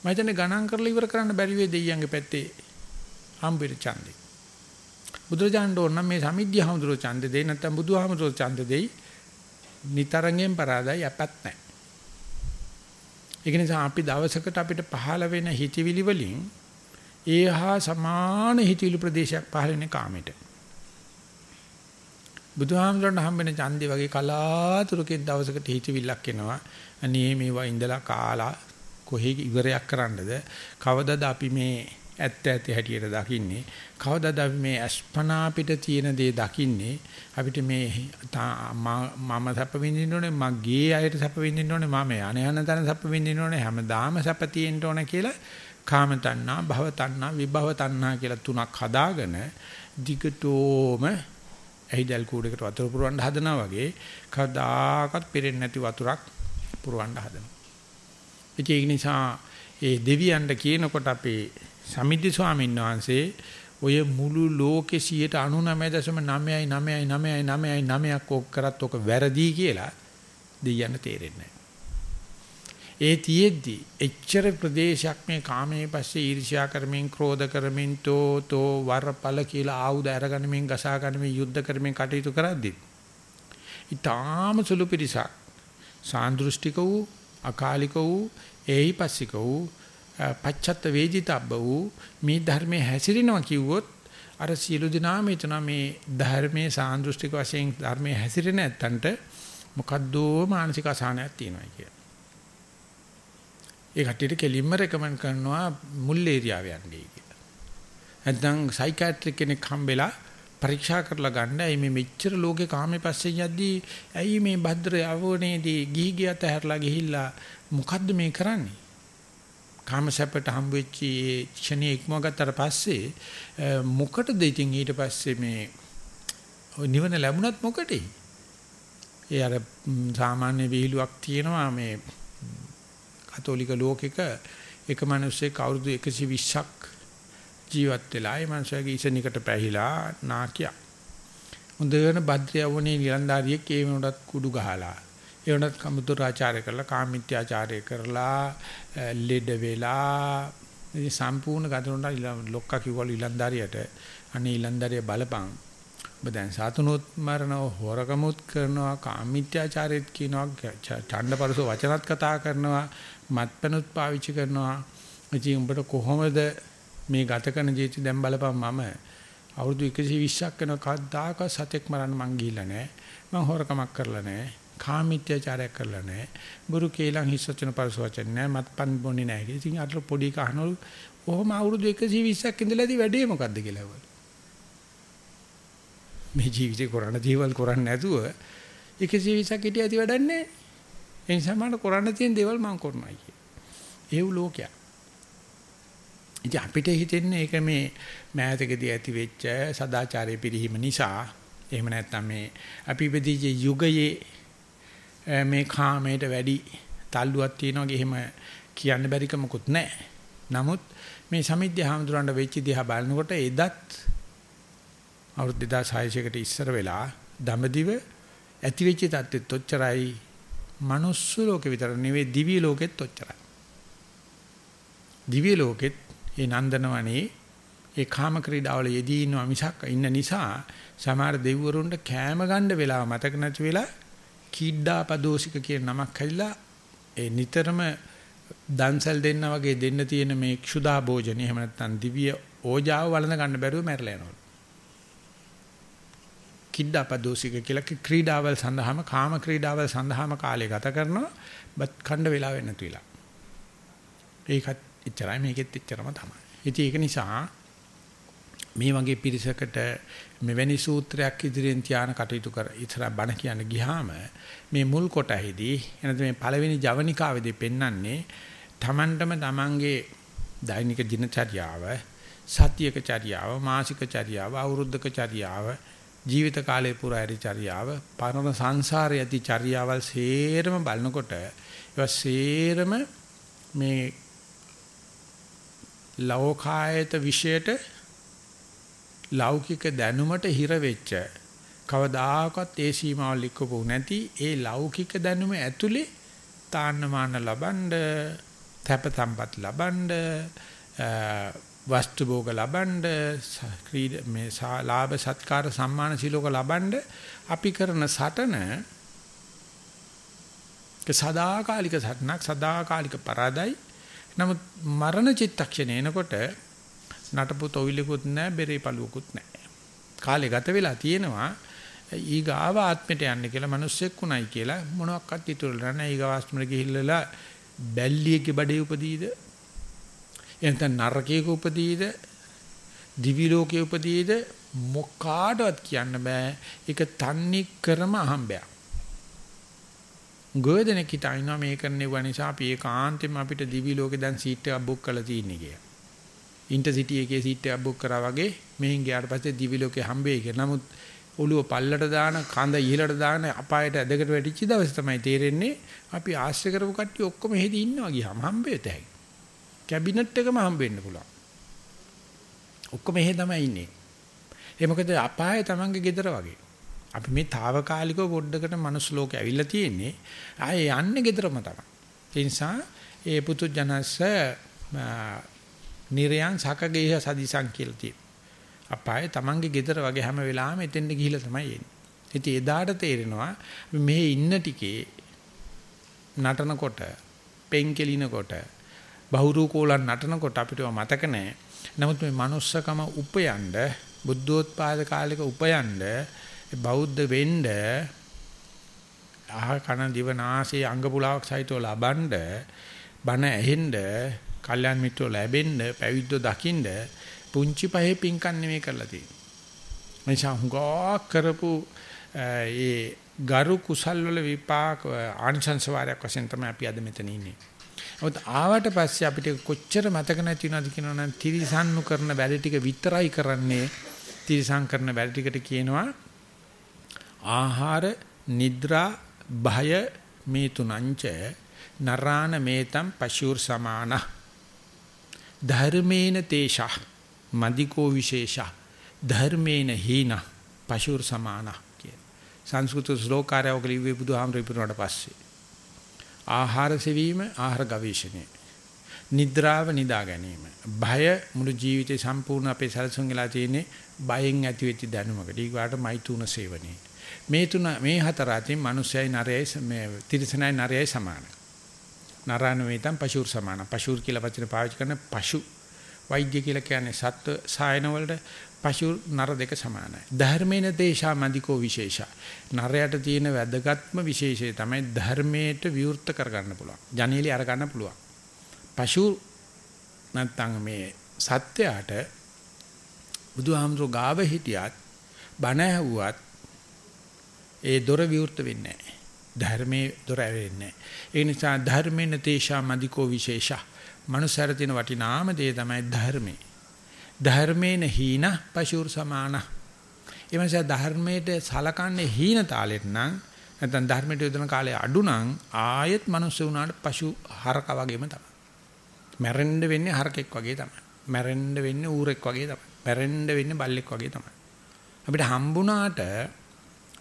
මම හිතන්නේ ගණන් කරලා ඉවර කරන්න බැරි වෙයි දෙයියන්ගේ පැත්තේ හම්බෙන ඡන්දෙ. බුදුරජාණන් ඕන නම් මේ සමිද්ධිය හමුදුරෝ ඡන්දෙ දෙයි නැත්නම් බුදුහාමුදුරෝ ඡන්දෙ දෙයි නිතරංගෙන් පරාදයි යපත් නැහැ. ඒක නිසා අපි දවසකට අපිට පහළ වෙන හිතවිලි වලින් ඒහා සමාන හිතවිලි ප්‍රදේශයක් පහළ වෙන කාමෙට. බුදුහාමුදුරන් හම්බෙන ඡන්දේ වගේ කලාතුරකින් දවසකට හිතවිල්ලක් එනවා. අනේ මේවා ඉඳලා කාලා කොහේ ඉවරයක් කරන්නද? කවදද අපි මේ ඇත්ත ඇති හැටියට දකින්නේ කවදාද අපි මේ අස්පනා පිට තියෙන දේ දකින්නේ අපිට මේ මම සැප විඳින්න ඕනේ මගේ අයට සැප විඳින්න ඕනේ මම යන යන තැන සැප විඳින්න ඕනේ හැමදාම සැප තියෙන්න ඕනේ කියලා කාම තණ්හා භව තණ්හා විභව තණ්හා කියලා තුනක් හදාගෙන දිගටෝම ඇහිදල් කූඩේකට වතුර පුරවන්න හදනවා වගේ කවදාකවත් පිරෙන්නේ නැති වතුරක් පුරවන්න හදනවා. ඒක නිසා ඒ දෙවියන්ට කියනකොට අපේ සමිද්ධි ස්වාමීන් වහන්සේ ඔය මුළු ලෝකේ 99.99999ක් ඕක කරත් ඕක වැරදි කියලා දෙයයන් තේරෙන්නේ නැහැ. ඒ තියෙද්දි එච්චර ප්‍රදේශයක් මේ කාමයේ පස්සේ ඊර්ෂ්‍යා කරමින් ක්‍රෝධ කරමින් තෝ තෝ වරපල කියලා ආයුධ අරගනිමින් ගසා ගනිමින් යුද්ධ කරමින් කටයුතු කරද්දි ඊටාම සුළු පිරිසක් සාන්දෘෂ්ටික වූ අකාලික වූ ඒහිපස්සික වූ පච්චත්ත වේදිතබ්බ වූ මේ ධර්මයේ හැසිරෙනවා කිව්වොත් අර සියලු දිනාම හිතන මේ ධර්මයේ සාන්දෘෂ්ටික වශයෙන් ධර්මයේ හැසිරෙන්නේ නැත්තන්ට මොකද්දෝ මානසික අසහනයක් තියෙනවා කියලා. ඒ කට්ටියට කෙලින්ම රෙකමන්ඩ් කරනවා මුල් ඒරියාව යන්නේ කියලා. නැත්නම් සයිකියාට්‍රික් කෙනෙක් හම්බෙලා පරීක්ෂා කරලා ගන්න ඇයි මේ මෙච්චර ලෝකේ කාමේ පස්සේ යද්දී ඇයි මේ භද්‍ර යවණේදී ගිහි ගියත හැරලා ගිහිල්ලා මොකද්ද මේ කරන්නේ කාමසැපට හම් වෙච්ච ක්ෂණයේ ඉක්මවගත්තට පස්සේ මොකටද ඉතින් ඊට පස්සේ මේ නිවන ලැබුණත් මොකටද? ඒ අර සාමාන්‍ය විහිළුවක් තියෙනවා මේ කතෝලික ලෝකෙක එක මිනිස්සෙක් අවුරුදු 120ක් ජීවත් වෙලා ඒ මිනිස්සගේ ඉසනිකට පැහිලා නාකියා. හොඳන භද්‍රයවණේ නිලන්දාරියෙක් ඒ වෙනකොටත් කුඩු ගහලා ඒ වුණත් කමුතුරාචාරය කරලා කාමීත්‍යාචාරය කරලා ලෙඩ වෙලා ඉතින් සම්පූර්ණ ගතනොට ලොක්කා කිව්වලු ඉලන්දාරියට අනේ ඉලන්දාරිය බලපං. ඔබ දැන් සාතුනොත් මරනව හොරකමුත් කරනවා කාමීත්‍යාචාරයත් කියනවා ඡණ්ඩපරස වචනත් කතා කරනවා මත්පැනුත් පාවිච්චි කරනවා. ඉතින් උඹට කොහොමද මේ ගත කරන ජීවිතය දැන් බලපන් මම? අවුරුදු 120ක් වෙන කද්දාක සතෙක් මරන්න මං ගිහිල්ලා නැහැ. මං හොරකමක් කරලා නැහැ. කාමීත්‍යචාරයක් කරලා නැහැ. බුරු කේලම් හිස් වචන පරස වචන නැහැ. මත්පන් බොන්නේ නැහැ. ඉතින් අර පොඩි කහනවලු ඔහොම අවුරුදු 120ක් ඉඳලාදී වැඩේ මොකද්ද කියලා වල. මේ ජීවිතේ කරන්න දේවල් කරන්නේ නැතුව 120ක් හිටිය ඇති වැඩක් නැහැ. ඒ නිසා මට කරන්න තියෙන දේවල් මම කරනවා කිය. ඒව් ලෝකයක්. ඉතින් අපිට හිතෙන්නේ ඒක මේ මෑතකදී ඇති වෙච්ච සදාචාරයේ පිරිහීම නිසා එහෙම නැත්නම් මේ අපි ඉපදිච්ච යුගයේ මේ කාමයට වැඩි තල්ලුවක් තියනවා එහෙම කියන්න බැරික මොකුත් නැහැ. නමුත් මේ සමිද්ධ හාමුදුරන්ට වෙච්ච දිහා බලනකොට එදත් අවුරුදු 2600කට ඉස්සර වෙලා දඹදිව ඇති වෙච්ච தත්ත්වෙත් ඔච්චරයි. මනුස්ස ලෝකෙ විතර නෙවෙයි දිව්‍ය ලෝකෙත් ඔච්චරයි. දිව්‍ය ලෝකෙත් ඒ නන්දනවනේ ඒ කාම ක්‍රීඩාවල යෙදී ඉන්නවා මිසක් ඉන්න නිසා සමහර දෙවිවරුන්ට කෑම ගන්න වෙලාව මතක නැති වෙලා කීඩ්ඩාපදෝසික කියන නමක් හැදිලා ඒ නිතරම දන්සල් දෙන්න වගේ දෙන්න තියෙන මේ ක්ෂුදා භෝජන එහෙම නැත්නම් දිව්‍ය ඕජාව වළඳ ගන්න බැරුව මැරලා යනවා. කිඩ්ඩාපදෝසික කියලා ක්‍රීඩාවල් සඳහාම කාම ක්‍රීඩාවල් සඳහාම කාලය ගත කරනවා බත් ඛණ්ඩ වෙලා වෙන්න තුලා. ඒකත් එච්චරයි මේකෙත් එච්චරම තමයි. ඉතින් ඒක නිසා මේ වගේ පිරිසකට මෙවැනි සූත්‍රයක් ඉදිරියෙන් තියාන කටයුතු කර ඉතර බණ කියන්න ගියාම මේ මුල් කොටෙහිදී එනද මේ පළවෙනි ජවනිකාවේදී පෙන්වන්නේ Tamanටම Tamanගේ දෛනික දිනචර්යාව සතියක චර්යාව මාසික චර්යාව අවුරුද්දක චර්යාව ජීවිත කාලය පුරා ඇති චර්යාව පරණ සංසාරයේ ඇති චර්යාවල් සේරම බලනකොට ඒවා සේරම මේ ලෝකායත විශේෂයට ලෞකික දැනුමට හිර වෙච්ච කවදාකවත් ඒ සීමාවල් ඉක්කපු නැති ඒ ලෞකික දැනුම ඇතුලේ තාන්නමාන ලබනද තැප සම්පත් ලබනද වස්තු භෝග ලබනද ක්‍රීඩ මේ ලාභ සත්කාර සම්මාන සිලෝක ලබනද අපි කරන සටන සදාකාලික සටනක් සදාකාලික පරාදයි. නමුත් මරණ චිත්තක්ෂණය එනකොට නටපු තොවිලකුත් නැහැ බෙරේ පළුවකුත් නැහැ. කාලේ ගත වෙලා තියෙනවා ඊගාව ආත්මයට යන්න කියලා මිනිස්සෙක් උණයි කියලා මොනවත් ඉතුරුලා නැහැ. ඊගාවාස්මර ගිහිල්ලා බැල්ලියගේ බඩේ උපදීද? එතන නරකයක උපදීද? දිවි ලෝකයේ උපදීද? මොකාටවත් කියන්න බෑ. ඒක තන්නේ කරම අහම්බයක් ගොයදෙනෙක් හිතනවා මේ කරන්නේ ව නිසා අපි ඒකාන්තෙම අපිට දිවි ලෝකේ දැන් සීට් එකක් බුක් කරලා තියෙන්නේ කියලා. ඉන්ටර්සිටි එකේ සීට් එකක් බුක් කරා වගේ මෙහෙන් ගියාට පස්සේ දිවි ලෝකේ හම්බෙයි කියලා. නමුත් ඔළුව පල්ලට දාන කඳ ඉහළට දාන අපායට ඇදකට වැටිච්ච දවස් තමයි තේරෙන්නේ අපි ආශ්‍රය කරපු කට්ටිය ඔක්කොම හෙදි ඉන්නවා ගියාම හම්බෙත හැකි. කැබිනට් එකම හම්බෙන්න පුළුවන්. ඔක්කොම එහෙ තමයි ඉන්නේ. ඒ මොකද අපාය තමන්ගේ ගෙදර වගේ. අපි මේ తాවකාලිකව පොඩ්ඩකට මනුස්ස ලෝකේ ඇවිල්ලා තියෙන්නේ. ආයේ යන්නේ ගෙදරම තමයි. ඒ නිසා ඒ පුතුජනස්ස නිර්යන් සකගේහ සදිසං කියලා තියෙනවා. අපායේ Tamange gedara වගේ හැම වෙලාවෙම එතෙන්ට ගිහිලා තමයි එන්නේ. ඉතින් එදාට තේරෙනවා මේ ඉන්න ටිකේ නටනකොට, පෙන්කෙලිනකොට, බහුරු කෝලන් නටනකොට අපිට මතක නැහැ. නමුත් මේ manussකම උපයන්න බුද්ධෝත්පාද කාලෙක උපයන්න බෞද්ධ වෙන්න අහ කන දිව නාසය අංග පුලාවක් සහිතව ලබනද බණ ඇහෙන්න කල්යාණ මිත්‍රෝ ලැබෙන්න පැවිද්දෝ දකින්න පුංචි පහේ පිංකම් නෙමෙයි කරලා තියෙන්නේ. මචං හුඟා කරපු ඒ ගරු කුසල් වල විපාක ආනිසංස වාරයක් වශයෙන් තමයි අපි අද මෙතන ඉන්නේ. ඔත් ආවට පස්සේ අපිට කොච්චර මතක නැති වෙනවද කියනවනම් තිරිසන්නු කරන වැඩ ටික විතරයි කරන්නේ. තිරිසන් කරන වැඩ ටිකට කියනවා ආහාර, නිද්‍රා, භය මේ තුනංච නරාණ මේතම් පශුර් සමාන ධර්මේන තේෂා මදිකෝ විශේෂා ධර්මේන හීන පශුර් සමාන කිය. සංස්කෘත ශ්ලෝකාරයව ලිව්වේ බුදුහාමර පිරුණාට පස්සේ. ආහාර සෙවීම ආහාර ගවේෂණය. නිද්‍රාව නිදා ගැනීම. භය මුළු ජීවිතේ සම්පූර්ණ අපේ සැලසුම් වෙලා තියෙන්නේ බයෙන් ඇති වෙච්ච දැනුමකට. ඊගාට මෛතුන සේවනයේ. මේ තුන මේ හතර අතින් මිනිස්සයයි නරයයි මේ තිරිසනයි නරයයි සමානයි. නරාණ වේතම් පශුර් සමාන. පශුර් කියලා වචන පාවිච්චි කරන පශු වෛද්‍ය කියලා කියන්නේ සත්ව සායන වලට පශු නර දෙක සමානයි. ධර්මේන දේශා මදිකෝ විශේෂා. නරයට තියෙන වැදගත්ම විශේෂය තමයි ධර්මයට විවෘත කරගන්න පුළුවන්. ජනේලි අර ගන්න පුළුවන්. පශු නැත්තම් මේ සත්‍යයට බුදුහාමුදුර ගාව හිටියත් බණ ඇහුවත් ඒ දොර විවෘත වෙන්නේ නැහැ. ධර්මයේ දොර ඇවෙන්නේ නැහැ. ඒ නිසා ධර්මේන තේෂා මදිකෝ විශේෂා. මනුස්සයර තියෙන වටිනාම දේ තමයි ධර්මයේ. ධර්මේන හීන පශුර් සමාන. එමන්ස ධර්මයට සලකන්නේ හීන තාලෙට නම් නැත්නම් ධර්මයට යොදන කාලය අඩු නම් ආයෙත් මිනිස්සු වුණාට පශු හරක වගේම තමයි. මැරෙන්න වෙන්නේ හරකෙක් වගේ තමයි. මැරෙන්න වෙන්නේ ඌරෙක් වගේ තමයි. මැරෙන්න වෙන්නේ බල්ලෙක් වගේ තමයි. අපිට හම්බුණාට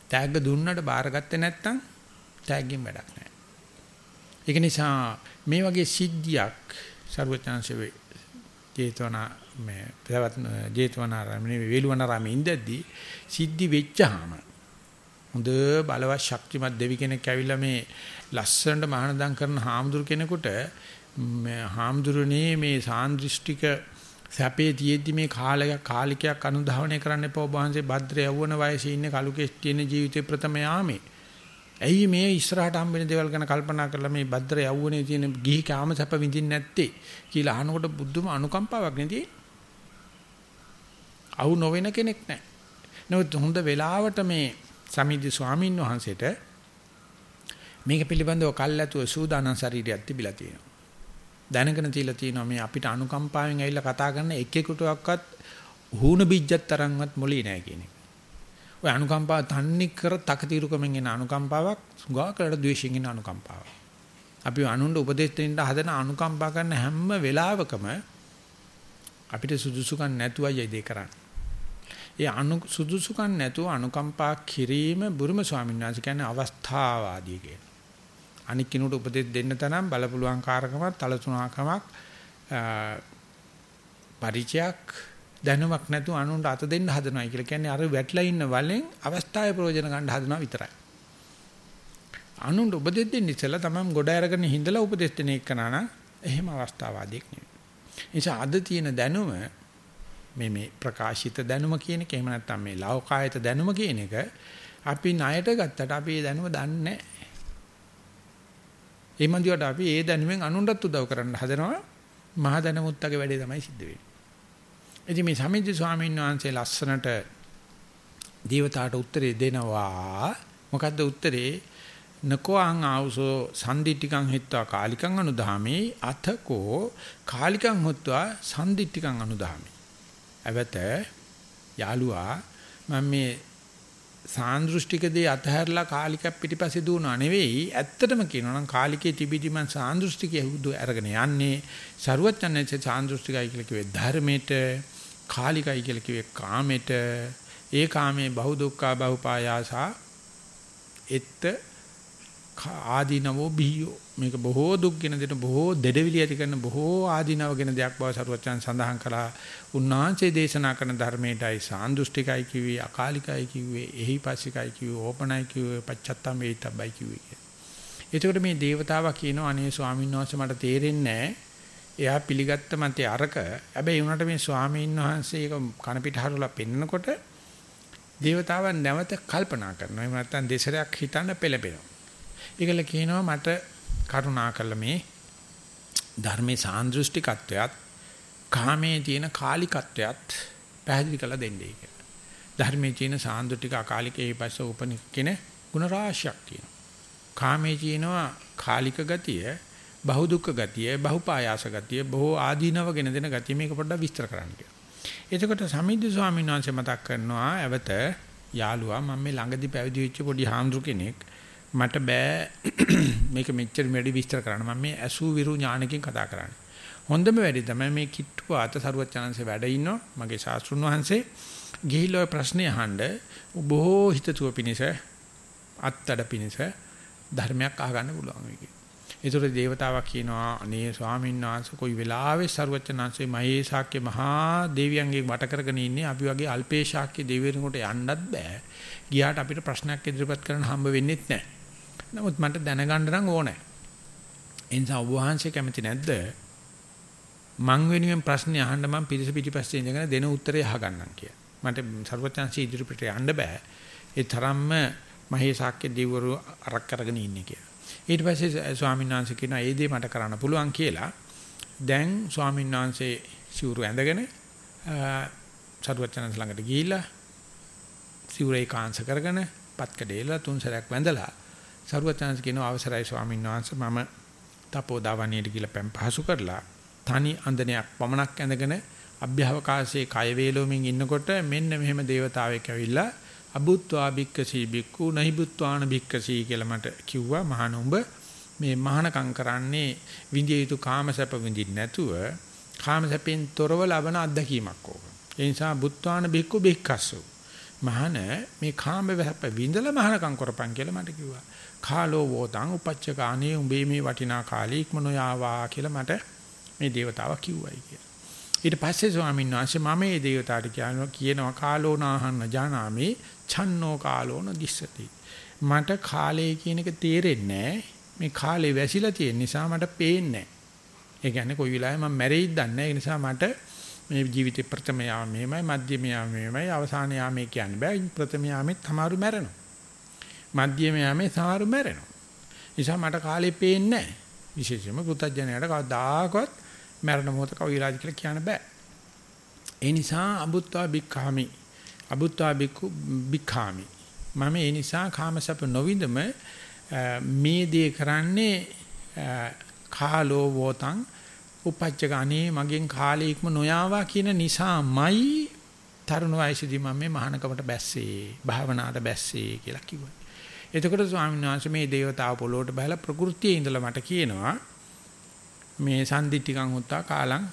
තෑග්ග දුන්නට බාරගත්තේ නැත්නම් තෑග්ගෙන් වැඩක් නැහැ. ඒක නිසා මේ වගේ සිද්ධියක් ਸਰවඥාන්සේ ජේතවනා මේ ප්‍රවත් ජේතවනාරාමේ වේලුවනාරාමේ ඉඳද්දී සිද්ධි වෙච්චාම හොඳ බලවත් ශක්තිමත් දෙවි කෙනෙක් ඇවිල්ලා මේ ලස්සනට මහානදම් කරන හාමුදුරු කෙනෙකුට මේ හාමුදුරනේ මේ සාන්දෘෂ්ටික සැපේ තියෙද්දි මේ කාලයක් කාලිකයක් අනුධාවනය කරන්න එපා ඔබ වහන්සේ භද්‍ර යවවන වයසේ ඉන්නේ කලු කෙස් තියෙන ජීවිතේ ප්‍රථම යාමේ ඇයි මේ ඉස්සරහට හම්බෙන දේවල් ගැන කල්පනා කරලා මේ භද්‍ර යවුවනේ තියෙන ගිහි කාම සැප විඳින්නේ නැත්තේ කියලා අහනකොට බුද්ධම අනුකම්පාවක් නෙදී. අහු නොවන කෙනෙක් නැහැ. නමුත් හොඳ වෙලාවට මේ සමිද්ද ස්වාමීන් වහන්සේට මේක පිළිබඳව කල්ැතුව සූදානම් ශරීරයක් තිබිලා තියෙනවා. දැනගෙන තියලා තියෙනවා මේ අපිට අනුකම්පාවෙන් ඇවිල්ලා කතා කරන එකෙකුටවත් හුණ බිජ්ජත් තරම්වත් මොලේ නැහැ කියන එක. ඔය අනුකම්පාව තන්නේ කර තකතිරුකමෙන් එන අනුකම්පාවක් සුගා කරලා ද්වේෂයෙන් එන අනුකම්පාවක්. අපි අනුන්ට උපදෙස් දෙන්න හදන අනුකම්පා කරන හැම වෙලාවකම අපිට සුදුසුකම් නැතුවයි ඒ කරන්නේ. ඒ අනු සුදුසුකම් නැතුව අනුකම්පා කිරීම බුරුම ස්වාමීන් වහන්සේ කියන්නේ අවස්ථාවාදී කියන. අනික් කිනුට උපදෙස් දෙන්න තරම් බලපුලුවන් කාරකමක් තලතුණකමක් පරිචයක් දැනුමක් නැතුව අනුන්ට අත දෙන්න හදනවා කියලා කියන්නේ අර වැටලා ඉන්න වලෙන් අවස්ථාවේ ප්‍රයෝජන ගන්න හදනවා විතරයි. අනුන්ට උපදෙස් දෙන්න ඉස්සෙල්ලා තමයි ගොඩ අරගෙන හිඳලා උපදෙස් දෙන එක නාන එහෙම අවස්ථාවාදීක් නෙවෙයි. නිසා අද තියෙන දැනුම මේ මේ ප්‍රකාශිත දැනුම කියන එක එහෙම නැත්නම් මේ ලෞකායත දැනුම කියන එක අපි ණයට ගත්තට අපි ඒ දැනුම දන්නේ නැහැ. ඒ මන්දියට අපි ඒ දැනුමෙන් අනුන්ටත් උදව් කරන්න හදනවා මහ දැනුමුත්තගේ වැඩේ තමයි සිද්ධ වෙන්නේ. ඉතින් මේ සමිද්ද ස්වාමීන් වහන්සේ ලස්සනට දේවතාවට උත්තරේ දෙනවා. මොකද්ද උත්තරේ? නකෝං ආවසෝ සම්දිට්ඨිකං හිත්වා කාලිකං අනුදාමේ අතකෝ කාලිකං හොත්වා සම්දිට්ඨිකං අනුදාමේ. අවත යාලුවා මම මේ සාන්දෘෂ්ටික දේ අතහැරලා කාලිකක් පිටිපස්සේ දුවනවා නෙවෙයි. ඇත්තටම කියනවා නම් කාලිකේ තිබිදි මං සාන්දෘෂ්ටිකයේ හුදු අරගෙන යන්නේ සරුවචනන්සේ සාන්දෘෂ්ටිකයි කියලා කිව්වේ ධර්මයට කාලිකයි කියලා කිව්වේ කාමයට ඒ කාමේ බහු දුක්ඛ බහු පායාසා එත්ත ආදීනවෝ බිහියෝ. මේක බොහෝ දුක්ගෙන දෙන බොහෝ දෙඩවිලි ඇති කරන බොහෝ ආදීනවගෙන දෙයක් බව සරුවචන් සඳහන් කළා. උන්වහන්සේ දේශනා කරන ධර්මයටයි සාන්දෘෂ්ටිකයි කිව්වේ අකාලිකයි කිව්වේ එහිපස්සිකයි කිව්වේ ඕපනයි කිව්වේ පච්චත්තම් වේතබ්බයි කිව්වේ එතකොට මේ దేవතාවා කියනවා අනේ ස්වාමීන් වහන්සේ මට තේරෙන්නේ එයා පිළිගත්ත මතේ අරක. හැබැයි උනට මේ ස්වාමීන් වහන්සේ ඒක කන පිට හරවලා පෙන්නකොට දේවතාවන් නැවත කල්පනා කරනවා. එහෙම නැත්නම් දෙසරයක් හිතන්න පෙළඹෙනවා. ඒකල කියනවා මට කරුණා කළ මේ ධර්මයේ සාන්දෘෂ්ටිකත්වයක් කාමයේ තියෙන කාලිකත්වයක් පැහැදිලි කරලා දෙන්නේ කියලා. ධර්මයේ තියෙන සාන්දෘෂ්ටික අකාලික ඒපස්ස උපනික කියන ගුණ රාශියක් තියෙනවා. කාමයේ තියෙනවා කාලික ගතිය, බහුදුක්ඛ ගතිය, බහුපායාස ගතිය, බොහෝ ආදීනවගෙන දෙන ගතිය මේක පොඩ්ඩක් විස්තර කරන්න කියලා. එතකොට සමිද්ද ස්වාමීන් වහන්සේ මතක් කරනවා ඇවත යාළුවා මම මේ ළඟදී පැවිදි වෙච්ච පොඩි හාමුදුරු කෙනෙක් මට බෑ මේක මෙච්චර වැඩි විස්තර කරන්න. මම මේ ඇසු විරු ඥානකින් කතා කරන්නේ. හොඳම වැඩි තමයි මේ කිට්ටුව අත සරුවත් channelසේ වැඩ ඉන්නෝ මගේ ශාස්ත්‍රුන් වහන්සේ ගිහිල්ලා ප්‍රශ්නේ අහන්න බොහෝ හිතතුව පිනිස අත්තඩ පිනිස ධර්මයක් අහගන්න පුළුවන් මේකේ ඒතර දේවතාවක් කියනවා අනේ ස්වාමීන් වහන්සේ කොයි වෙලාවෙ ਸਰුවචනාංශේ මහේ ශාක්‍ය මහා දෙවියන්ගේ වට කරගෙන ඉන්නේ? අපි වගේ අල්පේ ශාක්‍ය දෙවියන්ට යන්නත් බෑ. ගියාට අපිට ප්‍රශ්නයක් ඉදිරිපත් කරන්න හම්බ වෙන්නේත් නැහැ. නමුත් මට දැනගන්න නම් ඕනේ. ඒ නිසා ඔබ වහන්සේ කැමති නැද්ද? මං වෙනුවෙන් ප්‍රශ්නේ අහන්න මං පිරිස පිටිපස්සේ ඉඳගෙන දෙන උත්තරේ අහගන්නම් කියලා. මට ਸਰුවචනාංශේ ඉදිරිපිට යන්න බෑ. ඒ තරම්ම මහේ ශාක්‍ය දෙවිවරු අරක් කරගෙන ඉන්නේ කියලා. ඊට පස්සේ ස්වාමීන් වහන්සේ කියනවා ඒ දේ මට කරන්න පුළුවන් කියලා. දැන් ස්වාමීන් වහන්සේ සිවුරු ඇඳගෙන සරුවචනන්ස ළඟට ගිහිල්ලා සිවුරේ කාංශ කරගෙන පත්කඩේලා තුන් සැරයක් වැඳලා සරුවචනන්ස කියනවා අවසරයි ස්වාමීන් වහන්සේ මම තපෝදාවණියට ගිහිල්ලා පම් පහසු කරලා තනි අන්දනයක් පමණක් ඇඳගෙන අභ්‍යවකාශයේ කය වේලෝමින් ඉන්නකොට මෙන්න මෙහෙම దేవතාවෙක් ඇවිල්ලා අබුත්වා බික්කසී බික්කු නහිබුත්වාන බික්කසී කියලා මට කිව්වා මහාන උඹ මේ මහානකම් කරන්නේ විඳිය යුතු කාමසැප විඳින්න නැතුව කාමසැපෙන් තොරව ලබන අත්දැකීමක් ඕක. ඒ නිසා බුත්වාන බික්කු බික්කසු. මහාන මේ කාමසැප විඳලා මහානකම් කරපන් කියලා මට කිව්වා. කාලෝ වෝතං උපච්චකානේ උඹේ මේ වටිනා කාලේ ඉක්මනෝ යාවා කියලා මට මේ దేవතාව කිව්වයි කියලා. ඊට පස්සේ ස්වාමීන් වහන්සේ මම මේ දේවතාවට කියනවා කියනවා කාලෝනාහන්න ජානාමේ ඡන්නෝ කාලෝන දිස්සති මට කාලය කියන එක තේරෙන්නේ මේ කාලේ වැසිලා තියෙන නිසා මට පේන්නේ ඒ කියන්නේ කොයි වෙලාවෙ මම මැරෙයිද දන්නේ ඒ නිසා මට මේ ජීවිතේ ප්‍රථම යාම මෙහෙමයි මධ්‍යම යාම මෙහෙමයි අවසාන යාමේ කියන්න බෑ. ප්‍රථම යාමෙත් සමහරු මැරෙනවා. මධ්‍යම යාමේ සමහරු මැරෙනවා නිසා මට කාලේ පේන්නේ නැහැ විශේෂයෙන්ම පුතඥයට කවදාකවත් මරණ මොහොත කවිලාද කියලා කියන්න බෑ. ඒ නිසා අබුත්වා බික්ඛාමි අබුත්වා බික්ඛු බික්ඛාමි මම ඒ නිසා කාමසප නොවිඳම මේ දේ කරන්නේ කාලෝ වෝතං උපච්චගානේ මගෙන් කාලේ ඉක්ම නොයාවා කියන නිසාමයි තරුණ වයසේදී මම මේ මහානකමට බැස්සේ භාවනාවට බැස්සේ කියලා කිව්වා. එතකොට ස්වාමීන් වහන්සේ මේ දේවතාව පොළොවට බහලා ප්‍රകൃතියේ ඉඳලා මට කියනවා මේ සම්දිට්ඨිකං උත්තා කාලං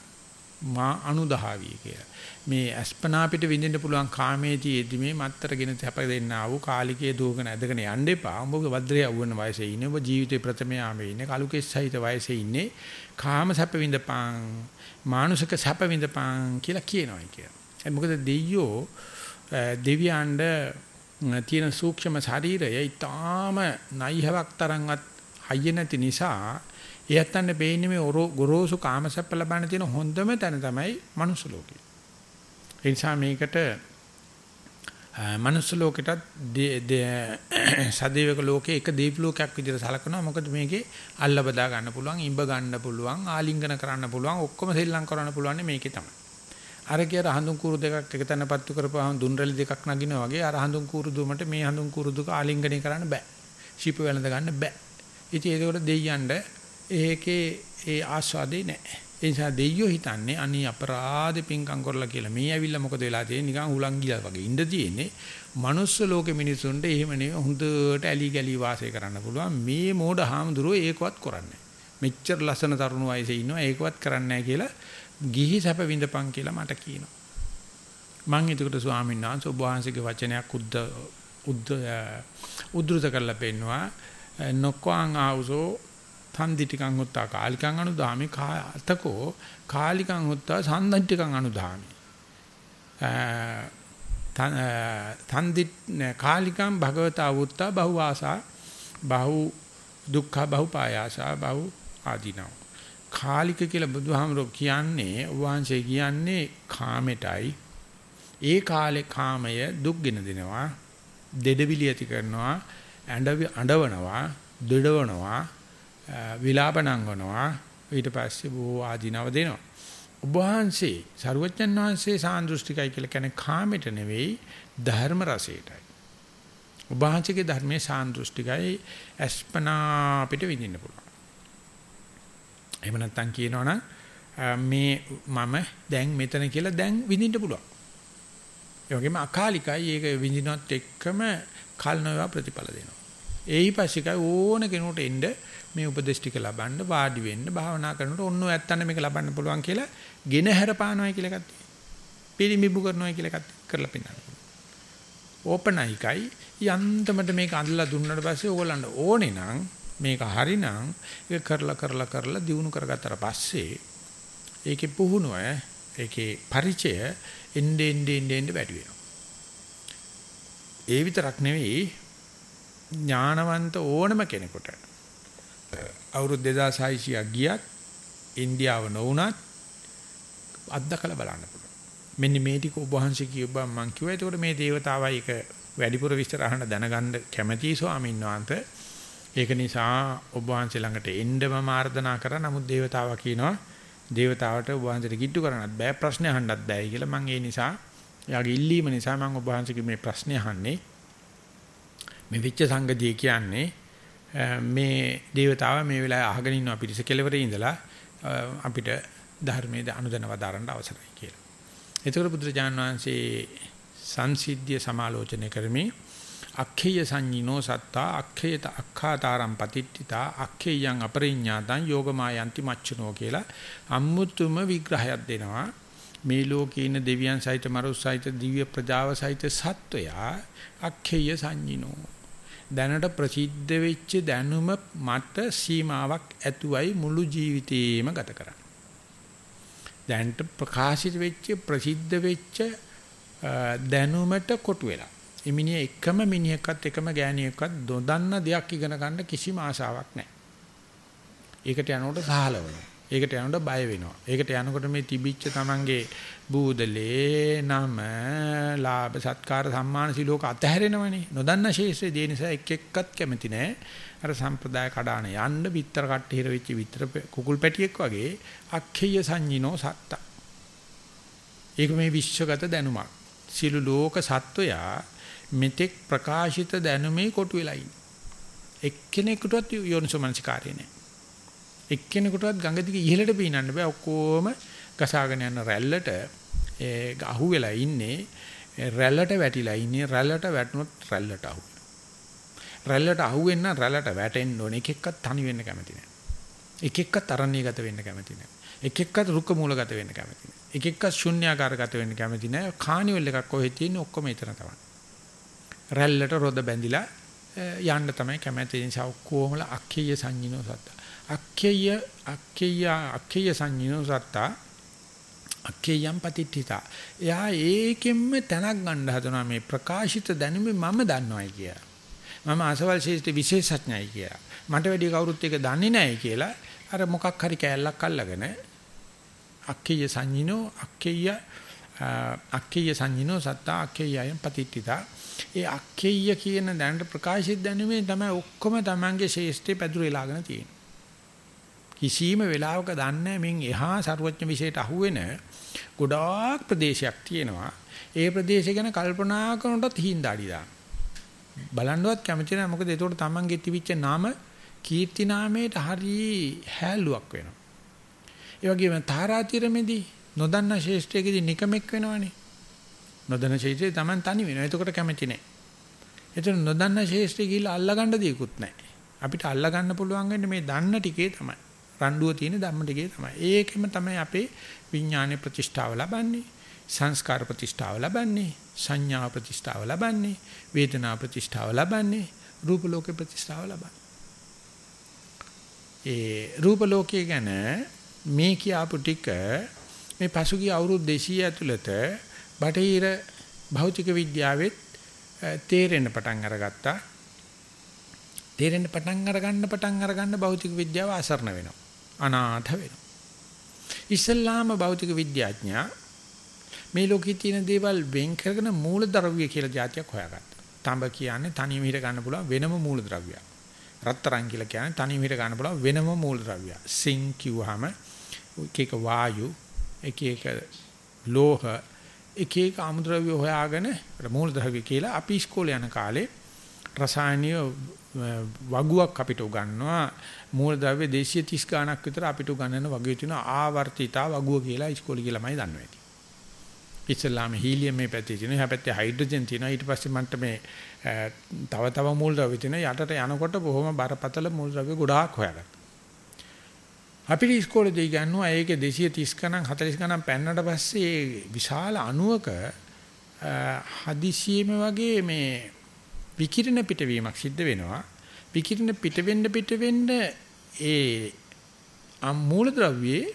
මා අනුදහාවිය කියලා. මේ අස්පනා පිට විඳින්න පුළුවන් කාමේතියෙදි මේ මත්තරගෙන හැප දෙන්නා වූ කාලිකයේ දුවගෙන ඇදගෙන යන්න එපා. උඹ වද්දේ යවුන වයසේ ඉන්නේ. උඹ ජීවිතේ ප්‍රථම යාමේ ඉන්නේ. කලු කෙස් සහිත වයසේ ඉන්නේ. කාම සැප විඳපං, මානුෂික සැප විඳපං කියලා කියනවා කියලා. මොකද දෙයියෝ දෙවියන්ඩ තියෙන සූක්ෂම ශරීරය ඊටාම නයිහවක් තරම්වත් හයිය නැති නිසා එයත්න්න බේන්නේ මේ ගොරෝසු කාමසප්ප ලබන්න තියෙන හොඳම තැන තමයි මනුස්ස ලෝකේ. ඒ නිසා මේකට මනුස්ස ලෝකෙටත් සදේවක ලෝකේ එක දීප ලෝකයක් විදිහට සලකනවා. මොකද මේකේ අල්ල බදා ගන්න පුළුවන්, ඉඹ ගන්න පුළුවන්, ආලිංගන කරන්න පුළුවන්, ඔක්කොම සෙල්ලම් කරන්න පුළුවන් මේකේ තමයි. අර කිය රහඳුන් කූරු දෙකක් එක තැන පත්තු කරපුවාම දුන්රලි දෙකක් නගිනා වගේ අර හඳුන් කූරු දුමට මේ හඳුන් කූරු දුක ආලිංගනය කරන්න බෑ. ශිප වෙලඳ ගන්න බෑ. ඉතින් ඒකවල දෙයියන්ට ඒකේ ඒ ආස්වාදේ නැහැ. ඒ නිසා දෙයියෝ හිතන්නේ අනී අපරාධ පිංකම් කරලා කියලා මේ ඇවිල්ලා මොකද වෙලා තියෙන්නේ නිකන් උලන් ගිලා වගේ ඉඳ තියෙන්නේ. මනුස්ස ලෝකෙ මිනිසුන්ට එහෙම නෙවෙයි හොඳට ඇලි ගලි වාසය කරන්න පුළුවන්. මේ මෝඩ හාමුදුරුවෝ ඒකවත් කරන්නේ මෙච්චර ලස්සන තරුණ වයසේ ඉන්නවා ඒකවත් කරන්නේ කියලා ගිහි සැප විඳපන් කියලා මට කියනවා. මම එතකොට ස්වාමීන් වහන්සේ ඔබ වහන්සේගේ වචනයක් උද්ද උද්ද උද්දෘත කරලා පෙන්නවා. නොක්වාං ආවුසෝ තන්දිටිකං උත්තා කාලිකං අනුදාමි අතකෝ කාලිකං උත්තා සන්දන්ටිකං අනුදාමි තන්දි කාලිකං භගවතා උත්තා බහුවාසා බහු දුක්ඛ බහු පායාසා බහු ආදීනව. කාලික කියලා බුදුහාමරෝ කියන්නේ වංශේ කියන්නේ කාමෙටයි ඒ කාලේ කාමය දුක්ගෙන දෙනවා දෙඩවිලි ඇති කරනවා ඇඬ අඬවනවා දෙඩවනවා විලාපණංගනවා ඊට පස්සේ බොහෝ ආධිනව දෙනවා. ඔබ වහන්සේ සරුවච්චන් වහන්සේ සාන්දෘෂ්ටිකයි කියලා කියන්නේ කාමෙට නෙවෙයි ධර්ම රසයටයි. ඔබ වහන්සේගේ ධර්මයේ සාන්දෘෂ්ටිකයි අස්පනා අපිට විඳින්න පුළුවන්. එහෙම නැත්නම් කියනවනම් මේ මම දැන් මෙතන කියලා දැන් විඳින්න පුළුවන්. ඒ වගේම අකාලිකයි ඒක විඳිනවත් එක්කම කල් නොවේවා ප්‍රතිඵල දෙනවා. ඒයි පස්සිකයි ඕන කෙනෙකුට එන්න මේ උපදේශ ටික ලබන්න වාඩි වෙන්න භාවනා කරනකොට ඔන්න ඔය ඇත්තන්න මේක ලබන්න පුළුවන් කියලා ගෙන හැරපානවයි කියලා එකක් තියෙනවා. පිළිමිබු කරනවයි කියලා එකක් කරලා පෙන්නනවා. ඕපනයිකයි යන්තමට මේක අඳලා දුන්නාට පස්සේ ඕගොල්ලන්ට ඕනේ නම් මේක හරිනම් ඒක කරලා කරලා කරලා දිනු කරගත්තට පස්සේ ඒකේ පුහුණුව ඒකේ පරිචය එnde ende ende ende වැඩි වෙනවා. ඒ විතරක් නෙවෙයි ඥානවන්ත ඕනම කෙනෙකුට අවුරුදු 2600ක් ගියත් ඉන්දියාව නොවුනත් අත්දකලා බලන්න පුළුවන්. මෙන්න මේ ටික ඔබ වහන්සේ කියපුවා මම කිව්වා. ඒකට මේ దేవතාවයි එක වැඩිපුර විස්තර අහන්න දැනගන්න කැමැති ස්වාමීන් වහන්සේ. ඒක නිසා ඔබ වහන්සේ ළඟට එන්න මම ආර්දනා කරා. නමුත් దేవතාවා කියනවා දේවතාවට ඔබ වහන්සේට කිට්ටු කරන්නත් බෑ ප්‍රශ්න අහන්නත් බෑ කියලා මම ඒ නිසා යාගේ ඉල්ලීම නිසා මම ඔබ වහන්සේගේ මේ ප්‍රශ්නේ අහන්නේ මේ විච්ච සංගතිය කියන්නේ මේ දේවතාව මේ වෙලාවේ අහගෙන ඉන්න පිරිස කෙලවරේ ඉඳලා අපිට ධර්මයේ අනුදැනව දාරන්න අවසරයි කියලා. එතකොට බුදුරජාණන් වහන්සේ සංසිද්ධිය සමාලෝචනය කරමින් අක්ඛේය සංඤිනෝ සත්තා අක්ඛේත අක්ඛාතාරම් පතිට්ඨිතා අක්ඛේයං අපරිඤ්ඤාතං යෝගමායන්ති මච්චනෝ කියලා අමුතුම විග්‍රහයක් දෙනවා මේ ලෝකේ ඉන්න දෙවියන් සහිත මරුස් සහිත දිව්‍ය ප්‍රජාව සහිත සත්වයා අක්ඛේය සංඤිනෝ දැනට ප්‍රසිද්ධ වෙච්ච දැනුම මට සීමාවක් ඇතුවයි මුළු ජීවිතේම ගත කරන්නේ. දැනට ප්‍රකාශිත වෙච්ච ප්‍රසිද්ධ වෙච්ච දැනුමට කොටු වෙලා. එමිනිය එකම මිනිහෙක්වත් එකම ගෑණියෙක්වත් දොදන්න දෙයක් ඉගෙන ගන්න කිසිම ආශාවක් නැහැ. ඒකට යනකොට සහලවනවා. ඒකට යනකොට බය වෙනවා. ඒකට යනකොට මේ තිබිච්ච Tamange බූදලේ නම ලාභ සත්කාර සම්මාන සිලෝක අතහැරෙනවනේ. නොදන්න ශේෂ්ත්‍රයේ දේ නිසා එක් එක්කත් කැමති නැහැ. අර සම්ප්‍රදාය කඩාන යන්න විතර කට්ට හිර වෙච්ච විතර කුකුල් පැටියෙක් වගේ අක්ඛේය සංජිනෝ සත්ත. ඒක මේ විශ්වගත දැනුමක්. සිළු ලෝක සත්වයා මෙතෙක් ප්‍රකාශිත දැනුමේ කොටු වෙලා ඉන්නේ. එක්කෙනෙකුටවත් යෝනිසෝමනසිකාරය නැහැ. එක්කෙනෙකුටවත් ගඟ දිගේ ඉහළට පීනන්න බෑ. ඔක්කොම ගසාගෙන යන රැල්ලට ඒ අහු වෙලා ඉන්නේ රැල්ලට වැටිලා ඉන්නේ රැල්ලට වැටුනොත් රැල්ලට අහු රැල්ලට අහු වෙන්න රැල්ලට වැටෙන්න ඕනේ. එක එක්කත් තනි වෙන්න කැමති නැහැ එක එක්කත් අරණ්‍යගත වෙන්න කැමති නැහැ එක එක්කත් රුක්ක මූලගත වෙන්න කැමති නැහැ එක එක්කත් ශුන්‍යාකාරගත වෙන්න කැමති නැහැ කානිවල් එකක් කොහෙද තියෙන්නේ ඔක්කොම එතන තමයි. රැල්ලට රොද බැඳිලා යන්න තමයි කැමති නිසා ඔක්කොමල අක්ඛේය සංජිනෝ සත්ත අක්ඛේය අක්ඛේය අක්ඛේය සංජිනෝ සත්තා අක්කේයම් පතිට්ඨිතා. එයා ඒකෙන්ම තනක් ගන්න හදනවා මේ ප්‍රකාශිත දැනුමේ මම දන්නවයි කියලා. මම අසවල් ශේෂ්ඨ විශේෂඥයි කියලා. මට වැඩි කවුරුත් ඒක දන්නේ නැහැ කියලා අර මොකක් හරි කෑල්ලක් අල්ලගෙන අක්කේය සංජිනෝ අක්කේය අක්කේය සංජිනෝ සත්තා අක්කේයයන් පතිට්ඨිතා. ඒ අක්කේය කියන දැනට ප්‍රකාශිත දැනුමේ තමයි ඔක්කොම Tamange ශේෂ්ඨේ පැදුරේ ලාගෙන තියෙන්නේ. කිසියම් වෙලාවක දන්නේ මින් එහා ਸਰවඥ විශේෂයට අහුවෙන ගොඩාක් ප්‍රදේශයක් තියෙනවා. ඒ ප්‍රදේශය ගැන කල්පනා කරනකොටත් හිඳාඩි දාන. බලන්නවත් කැමති නැහැ මොකද ඒකට තමන්ගේ තිබිච්ච නාම කීර්ති නාමයට හරි හැලුවක් වෙනවා. ඒ වගේම තාරාතිරමේදී නොදන්න ශේෂ්ත්‍රයේදී නිකමෙක් වෙනවනේ. නොදන්න ශේෂ්ත්‍රයේ තමන් තනි වෙනවා. එතකොට කැමති නැහැ. එතන නොදන්න ශේෂ්ත්‍රය ගිහිල්ලා අල්ලගන්න දෙයක්වත් නැහැ. අපිට අල්ලගන්න පුළුවන් වෙන්නේ මේ දන්න ටිකේ තමයි. රණ්ඩුව තියෙන ධම්ම ටිකේ තමයි. ඒකෙම තමයි අපේ විඥානයේ ප්‍රතිෂ්ඨාව ලබන්නේ. සංස්කාර ප්‍රතිෂ්ඨාව ලබන්නේ. සංඥා ප්‍රතිෂ්ඨාව ලබන්නේ. වේදනා ප්‍රතිෂ්ඨාව ලබන්නේ. රූප ලෝකේ ප්‍රතිෂ්ඨාව ලබන්නේ. ඒ රූප ලෝකයේ ගැන මේ කියාපු ටික මේ පසුගිය අවුරුදු 200 ඇතුළත බටහිර භෞතික විද්‍යාවෙත් තේරෙන්න පටන් අරගත්තා. තේරෙන්න පටන් අරගන්න පටන් අරගන්න භෞතික විද්‍යාව අසරණ වෙනවා. අනාථ වෙනවා. ඉස්ලාම භෞතික විද්‍යාඥයා මේ ලෝකයේ තියෙන දේවල් වෙන් කරගෙන මූලද්‍රව්‍ය කියලා જાතියක් හොයාගත්තා. තඹ කියන්නේ තනියම හිට ගන්න පුළුවන් වෙනම මූලද්‍රව්‍යයක්. රත්තරන් කියලා කියන්නේ තනියම හිට ගන්න පුළුවන් වෙනම මූලද්‍රව්‍යයක්. සිං කිව්වහම එක එක වායු එක එක ලෝහ එක එක අමුද්‍රව්‍ය හොයාගෙන මූලද්‍රව්‍ය කියලා අපි ඉස්කෝලේ යන කාලේ රසායනීය වගුවක් අපිට උගන්වනවා මූලද්‍රව්‍ය 230 ගණක් විතර අපිට උගන්වන වගුවේ තියෙන ආවර්තිතා වගුව කියලා ඉස්කෝලේ කියලාමයි දන්නවා ඇති. ඉස්ලාම හීලියම් මේ පැත්තේ තියෙනවා. එහා පැත්තේ හයිඩ්‍රජන් තියෙනවා. ඊට පස්සේ මන්ට මේ තව තව මූලද්‍රව්‍ය තියෙනවා. යටට යනකොට බොහොම බරපතල මූලද්‍රව්‍ය ගොඩාක් හොයාගත්තා. අපිට ඉස්කෝලේදී ගන්නවා ඒකේ 230 ගණන් 40 ගණන් පෙන්නට පස්සේ විශාල අණුවක හදිසියෙම වගේ මේ විකිරණ පිටවීමක් සිද්ධ වෙනවා. විකිරණ පිට වෙන්න පිට වෙන්න ඒ මූලද්‍රව්‍යයේ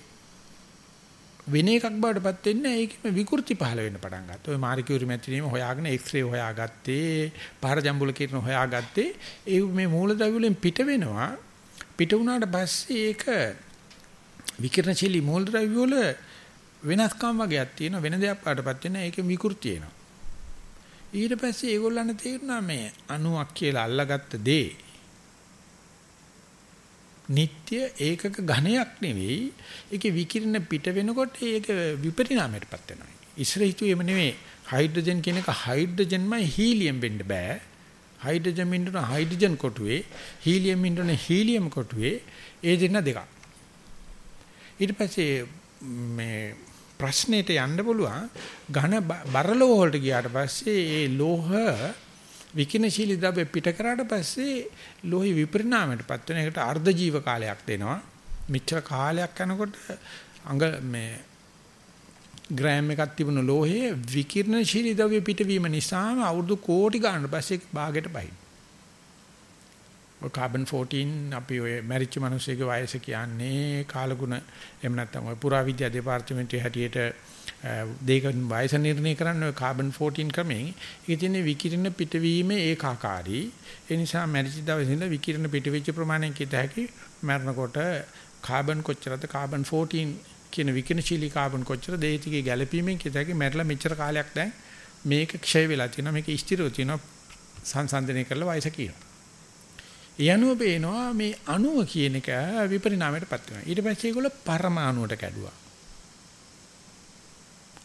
වෙන එකක් බවටපත් වෙන්නේ ඒකෙම විකෘති පහළ වෙන්න පටන් ගත්තා. ඔය මාරිකියුරි මැතිනීම හොයාගෙන එක්ස්රේ හොයාගත්තේ, පාර ජම්බුල කිරණ හොයාගත්තේ. ඒ මේ මූලද්‍රව්‍ය වලින් පිට වෙනවා. පිට වුණාට පස්සේ ඒක විකිරණශීලී මූලද්‍රව්‍ය වල වෙනස්කම් වගේක් තියෙනවා. වෙන දෙයක් පාටපත් වෙන ඒකෙම විකෘති එනවා. ඊට පස්සේ ඒගොල්ලන්ට තේරුණා මේ අණුවක් කියලා අල්ලගත්ත දේ නিত্য ඒකක ඝණයක් නෙවෙයි. ඒකේ විකිරණ පිට වෙනකොට ඒක විපරිණාමයටපත් වෙනවා. ඉස්සර හිතුවේම නෙවෙයි. හයිඩ්‍රජන් කියන එක හයිඩ්‍රජන්මයි හීලියම් වෙන්න බෑ. හයිඩ්‍රජන් මින්දුන හයිඩ්‍රජන් කොටුවේ හීලියම් මින්දුන හීලියම් කොටුවේ. ඒ දෙන්න දෙකක්. ඊට පස්සේ මේ ප්‍රශ්නෙට යන්න පුළුවන් ඝන බරලෝහ වලට ගියාට පස්සේ ඒ ලෝහ විකිනශීලී ද්‍රව්‍ය පිට කරාට පස්සේ ලෝහි විපරිණාමයටපත් වෙන එකට අර්ධ ජීව කාලයක් දෙනවා. මෙච්චර කාලයක් යනකොට අඟ මේ ග්‍රෑම් එකක් තිබුණ ලෝහයේ විකිරණශීලී ද්‍රව්‍ය පිටවීම නිසාම අවුරුදු කෝටි ගණන් පස්සේ භාගයට බහිනවා. ඔය කාබන් 14 අපි ඔය මැරිච්ච මිනිස්සෙගේ වයස කියන්නේ කාලගුණ එහෙම නැත්නම් ඔය පුරාවිද්‍යා දෙපාර්තමේන්තුවේ හැටියට දෙයක වයස නිර්ණය කරන්න ඔය කාබන් 14 ක්‍රමයෙන් ඒක තියෙන්නේ විකිරණ පිටවීම ඒකාකාරී. ඒ නිසා මැරිච්ච දවසේ ඉඳලා විකිරණ පිටවෙච්ච ප්‍රමාණයෙන් කිත හැකි මරනකොට කාබන් කොච්චරද? කාබන් 14 කියන විකිරණශීලී කාබන් කොච්චර දෙහිතිගේ ගැළපීමෙන් කිත හැකි මැරලා මෙච්චර කාලයක් දැන් මේක ක්ෂය වෙලා තියෙනවා මේක ස්ථිරව තියෙනවා සංසන්දනය කරලා වයස කියනවා. ඒ අණුව පේනවා මේ අණුව කියන එක විපරිණාමයටපත් වෙනවා. ඊට පස්සේ ඒගොල්ලෝ පරමාණුවට කැඩුවා.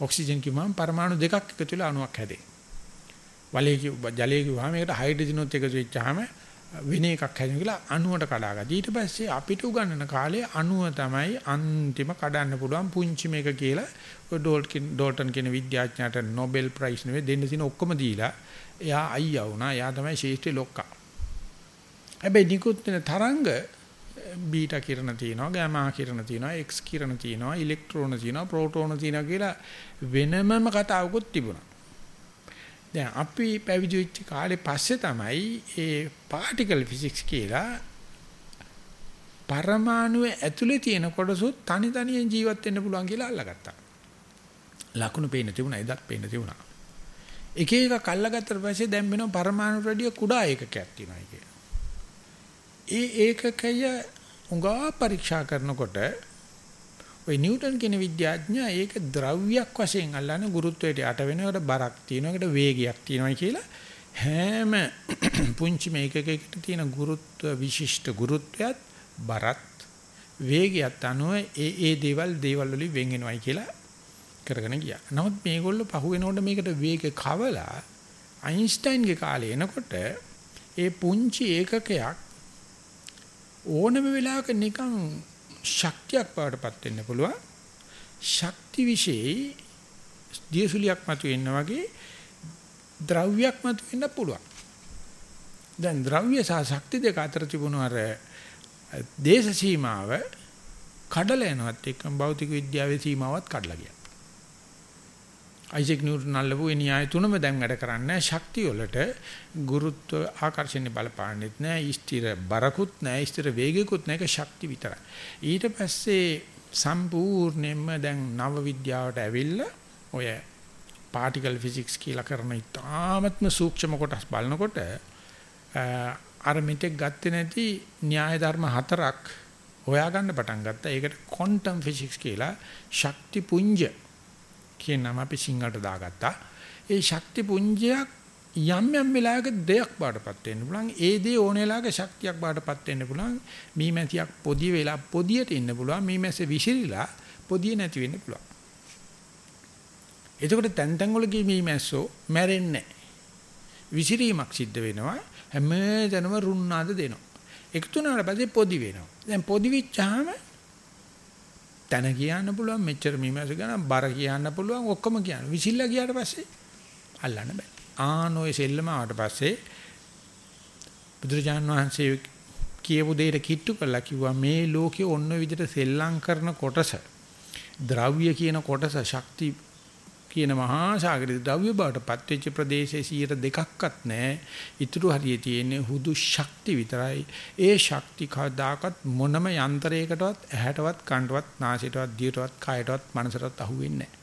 ඔක්සිජන් කිව්වම පරමාණු දෙකක් එකතු වෙලා අණුවක් හැදේ. වලේ කිව්ව ජලයේ කිව්වම ඒකට හයිඩ්‍රජනොත් එකතු වෙච්චාම වෙන එකක් හැදෙන කියලා අණුවට කඩාගත්තා. ඊට පස්සේ අපිට උගන්වන කාලේ අණුව තමයි අන්තිම කඩන්න පුළුවන් පුංචි මේක කියලා ඔය ඩෝල්ටන් ඩෝල්ටන් කියන විද්‍යාඥයාට Nobel Prize නෙවෙයි දෙන්න තියෙන ඔක්කොම දීලා එයා අයියා වුණා. එයා තමයි ශේෂ්ඨ ලොක්කා. හැබැයි නිකුත් වෙන තරංග බීටා කිරණ තියෙනවා, ගාමා කිරණ තියෙනවා, එක්ස් කිරණ තියෙනවා, ඉලෙක්ට්‍රෝන තියෙනවා, ප්‍රෝටෝන තියෙනවා කියලා වෙනමම කතාවකුත් තිබුණා. දැන් අපි පැවිදි වෙච්ච කාලේ පස්සේ තමයි ඒ පාටිකල් ෆිසික්ස් කියලා පරමාණුවේ ඇතුලේ තියෙන කොටසුත් තනි තනියෙන් ජීවත් වෙන්න පුළුවන් කියලා අල්ලගත්තා. ලකුණු පේන්න තිබුණා, එදත් පේන්න තිබුණා. එක එකක් අල්ලගත්තට පස්සේ දැන් වෙනවා පරමාණු රඩිය කුඩා ඒකකයක් තියෙනවා කිය. ඒ ඒකකය උඟා පරීක්ෂා කරනකොට ওই නිව්ටන් කියන විද්‍යාඥයා ඒක ද්‍රව්‍යයක් වශයෙන් අල්ලන්නේ ගුරුත්වයට යට වෙනකොට බරක් තියෙනවා ඒකට වේගයක් තියෙනවා කියලා හැම පුංචි මේකකයකට තියෙන ගුරුත්ව විශිෂ්ට ගුරුත්වයත් බරත් වේගයත් අනුව ඒ ඒ දේවල් දේවල් වලින් වෙන් වෙනවයි කියලා කරගෙන ගියා. නමුත් මේගොල්ලෝ පහුවෙනකොට මේකට වේග කවලා අයින්ස්ටයින්ගේ කාලේ එනකොට ඒ පුංචි ඒකකයක් ඕනම වෙලාවක නිකන් ශක්තියක් බවටපත් වෙන්න පුළුවන්. ශක්ති વિશેයි දියසුලියක් මතුවෙන්න වගේ ද්‍රව්‍යයක් මතුවෙන්න පුළුවන්. දැන් ද්‍රව්‍ය සහ ශක්ති දෙක අතර තිබුණු අර දේශ සීමාව කඩලා යනවත් එක්කම භෞතික විද්‍යාවේ සීමාවත් කඩලා ගියා. අයිසෙක් නිව්ටන් අල්ලපු ඒ න්‍යාය තුනම දැන් වැඩ කරන්නේ ශක්තිය වලට ගුරුත්ව ආකර්ෂණය බලපාන්නෙත් නෑ ස්ථිර බරකුත් නෑ ස්ථිර වේගයකුත් නෑ ඒක ශක්ති විතරයි. ඊට පස්සේ සම්පූර්ණයෙන්ම දැන් නව විද්‍යාවට ඇවිල්ලා ඔය පාටිකල් ෆිසික්ස් කියලා කරන ඉතාමත්ම සූක්ෂම කොටස් බලනකොට අර මෙතෙක් ගත්තේ නැති න්‍යාය ධර්ම හතරක් හොයාගන්න පටන් ගත්තා. ඒකට ක්වොන්ටම් ෆිසික්ස් කියලා ශක්ති පුඤ්ජ කියන නම අපි සිංහලට දාගත්තා. ඒ ශක්ති පුඤ්ජයක් යම් යම් වෙලාවක දෙයක් බාටපත් වෙන්න පුළුවන්. ඒ දේ ඕන වෙලාවක ශක්තියක් බාටපත් වෙන්න පුළුවන්. මීමැතියක් පොදිය වෙලා පොදියට ඉන්න පුළුවන්. මීමැස්ස විසිරිලා පොදිය නැති වෙන්න පුළුවන්. එතකොට තැන් තැන් වල ගිය මීමැස්සෝ මැරෙන්නේ නැහැ. විසිරීමක් සිද්ධ වෙනවා. හැමදැනම රුණාද දෙනවා. එකතු වුණාට පස්සේ පොදි වෙනවා. දැන් පොදි වෙච්චාම තන කියන්න පුළුවන් මෙච්චර මීමැස්ස ගන්න බර කියන්න පුළුවන් ඔක්කොම කියන්න. විසිල්ලා ගියාට පස්සේ අල්ලන්න බෑ. ආනෝය සෙල්ලම ආවට පස්සේ බුදුරජාන් වහන්සේ කියපු දෙයට කිට්ටු කළා කිව්වා මේ ලෝකේ ඔන්න විදිහට සෙල්ලම් කරන කොටස ද්‍රව්‍ය කියන කොටස ශක්ති කියන මහා සාගරයේ ද්‍රව්‍ය බවට පත්වෙච්ච ප්‍රදේශයේ 2ක්වත් නැහැ. ඊටු හරියේ තියෙන්නේ හුදු ශක්ති විතරයි. ඒ ශක්ති කවදාකවත් මොනම යන්ත්‍රයකටවත් ඇහැටවත් කනටවත් නාසයටවත් දියටවත් කයටවත් මනසටවත් අහුවෙන්නේ නැහැ.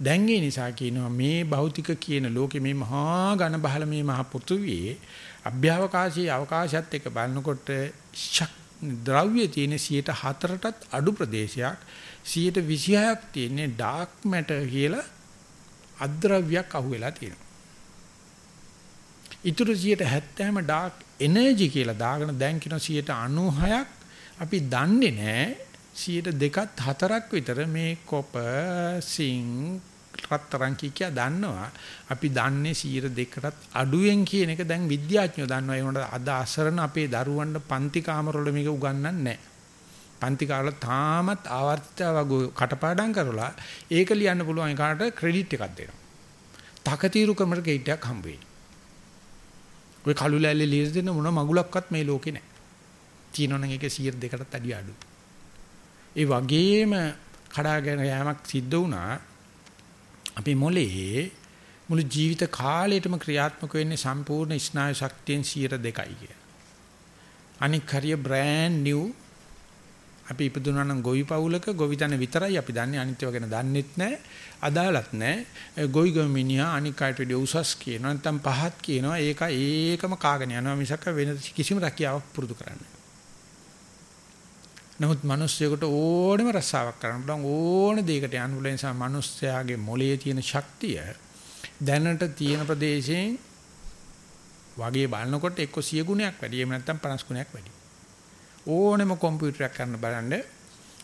දැන් ඒ නිසා කියනවා මේ භෞතික කියන ලෝකෙ මේ මහා ඝන බහල මේ මහ පෘථුවියේ අභ්‍යවකාශයේ අවකාශයත් එක්ක බලනකොට ද්‍රව්‍ය තියෙන 104ටත් අඩු ප්‍රදේශයක් 126ක් තියෙන්නේ ඩාර්ක් මැටර් කියලා අද්‍රව්‍යයක් අහුවෙලා තියෙනවා. ඊටු 170ම ඩාර්ක් එනර්ජි කියලා දාගෙන දැන් කියන 96ක් අපි දන්නේ නැහැ 102ක් 4ක් විතර මේ කොපර් සිං රත්තරන් කිය දන්නවා. අපි දන්නේ 102කටත් අඩුවෙන් කියන එක දැන් විද්‍යාඥයෝ දන්නවා. ඒ වුණාට අද අසරණ අපේ දරුවන්ට පන්ති කාමරවල මේක උගන්වන්නේ නැහැ පන්ති කාලේ තාමත් ආවර්තිතව කටපාඩම් කරලා ඒක ලියන්න පුළුවන් එකාට ක්‍රෙඩිට් එකක් දෙනවා. තකතිරුකමර ගේට් එකක් හම්බ වෙයි. ඔය කළු ලෑල්ලේ ලියලා දෙන මොන මගුලක්වත් මේ ලෝකේ නැහැ. තියෙනවනම් ඒක 102කටත් අඩිය අඩු. ඒ වගේම කඩාගෙන යෑමක් සිද්ධ වුණා අපේ මොලේ මුළු ජීවිත කාලයටම ක්‍රියාත්මක වෙන්නේ සම්පූර්ණ ස්නායු ශක්තියෙන් 102යි කිය. අනික් හරිය බ්‍රෑන්ඩ් නිව් අපි ඉපදුනා නම් ගොවි පවුලක ගොවිතැන විතරයි අපි දන්නේ. අනිත්‍යව ගැන දන්නෙත් නැහැ අදාළත් නැහැ. ගොවි ගොමිනියා අනික් අයට වඩා උසස් කියනවා නැත්නම් පහත් කියනවා. ඒක ඒකම කාගෙන යනවා මිසක වෙන කිසිම රැකියාවක් පුරුදු කරන්නේ නමුත් මිනිස්සුෙකුට ඕනෙම රස්සාවක් කරන්න පුළුවන්. ඕන දෙයකට යන්න පුළුවන්. නිසා මිනිස්යාගේ මොළයේ තියෙන ශක්තිය දැනට තියෙන ප්‍රදේශයෙන් වගේ බලනකොට එක්ක 100 ගුණයක් වැඩි. එහෙම නැත්නම් 50 ගුණයක් වැඩි. ඕනෙම කම්පියුටරයක් කරන්න බලන්න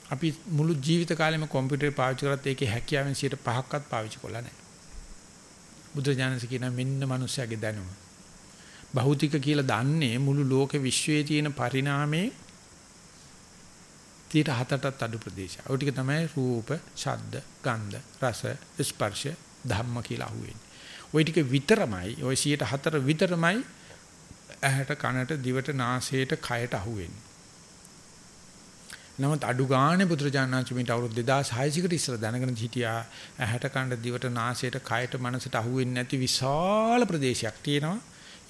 අපි මුළු ජීවිත කාලෙම කම්පියුටර් පාවිච්චි කරත් ඒකේ හැකියාවෙන් 5%ක්වත් පාවිච්චි කරලා නැහැ. බුදු දානස කියන මෙන්න මිනිස්යාගේ දැනුම. භෞතික කියලා දන්නේ මුළු ලෝක විශ්වයේ තියෙන පරිණාමයේ 37ටත් අඩු ප්‍රදේශය. ඔය ටික තමයි රූප, ශබ්ද, ගන්ධ, රස, ස්පර්ශ, ධම්ම කියලා අහුවෙන්නේ. ওই ටික විතරමයි, ওই 104 විතරමයි ඇහැට, කනට, දිවට, නාසයට, කයට අහුවෙන්නේ. නමුත් අඩු ගානේ පුත්‍රජානනාංශ මිට අවුරුදු 2600කට ඉස්සර දැනගෙන හිටියා ඇහැට කණ්ඩ දිවට නාසයට කයට මනසට අහුවෙන්නේ නැති විශාල ප්‍රදේශයක් තියෙනවා.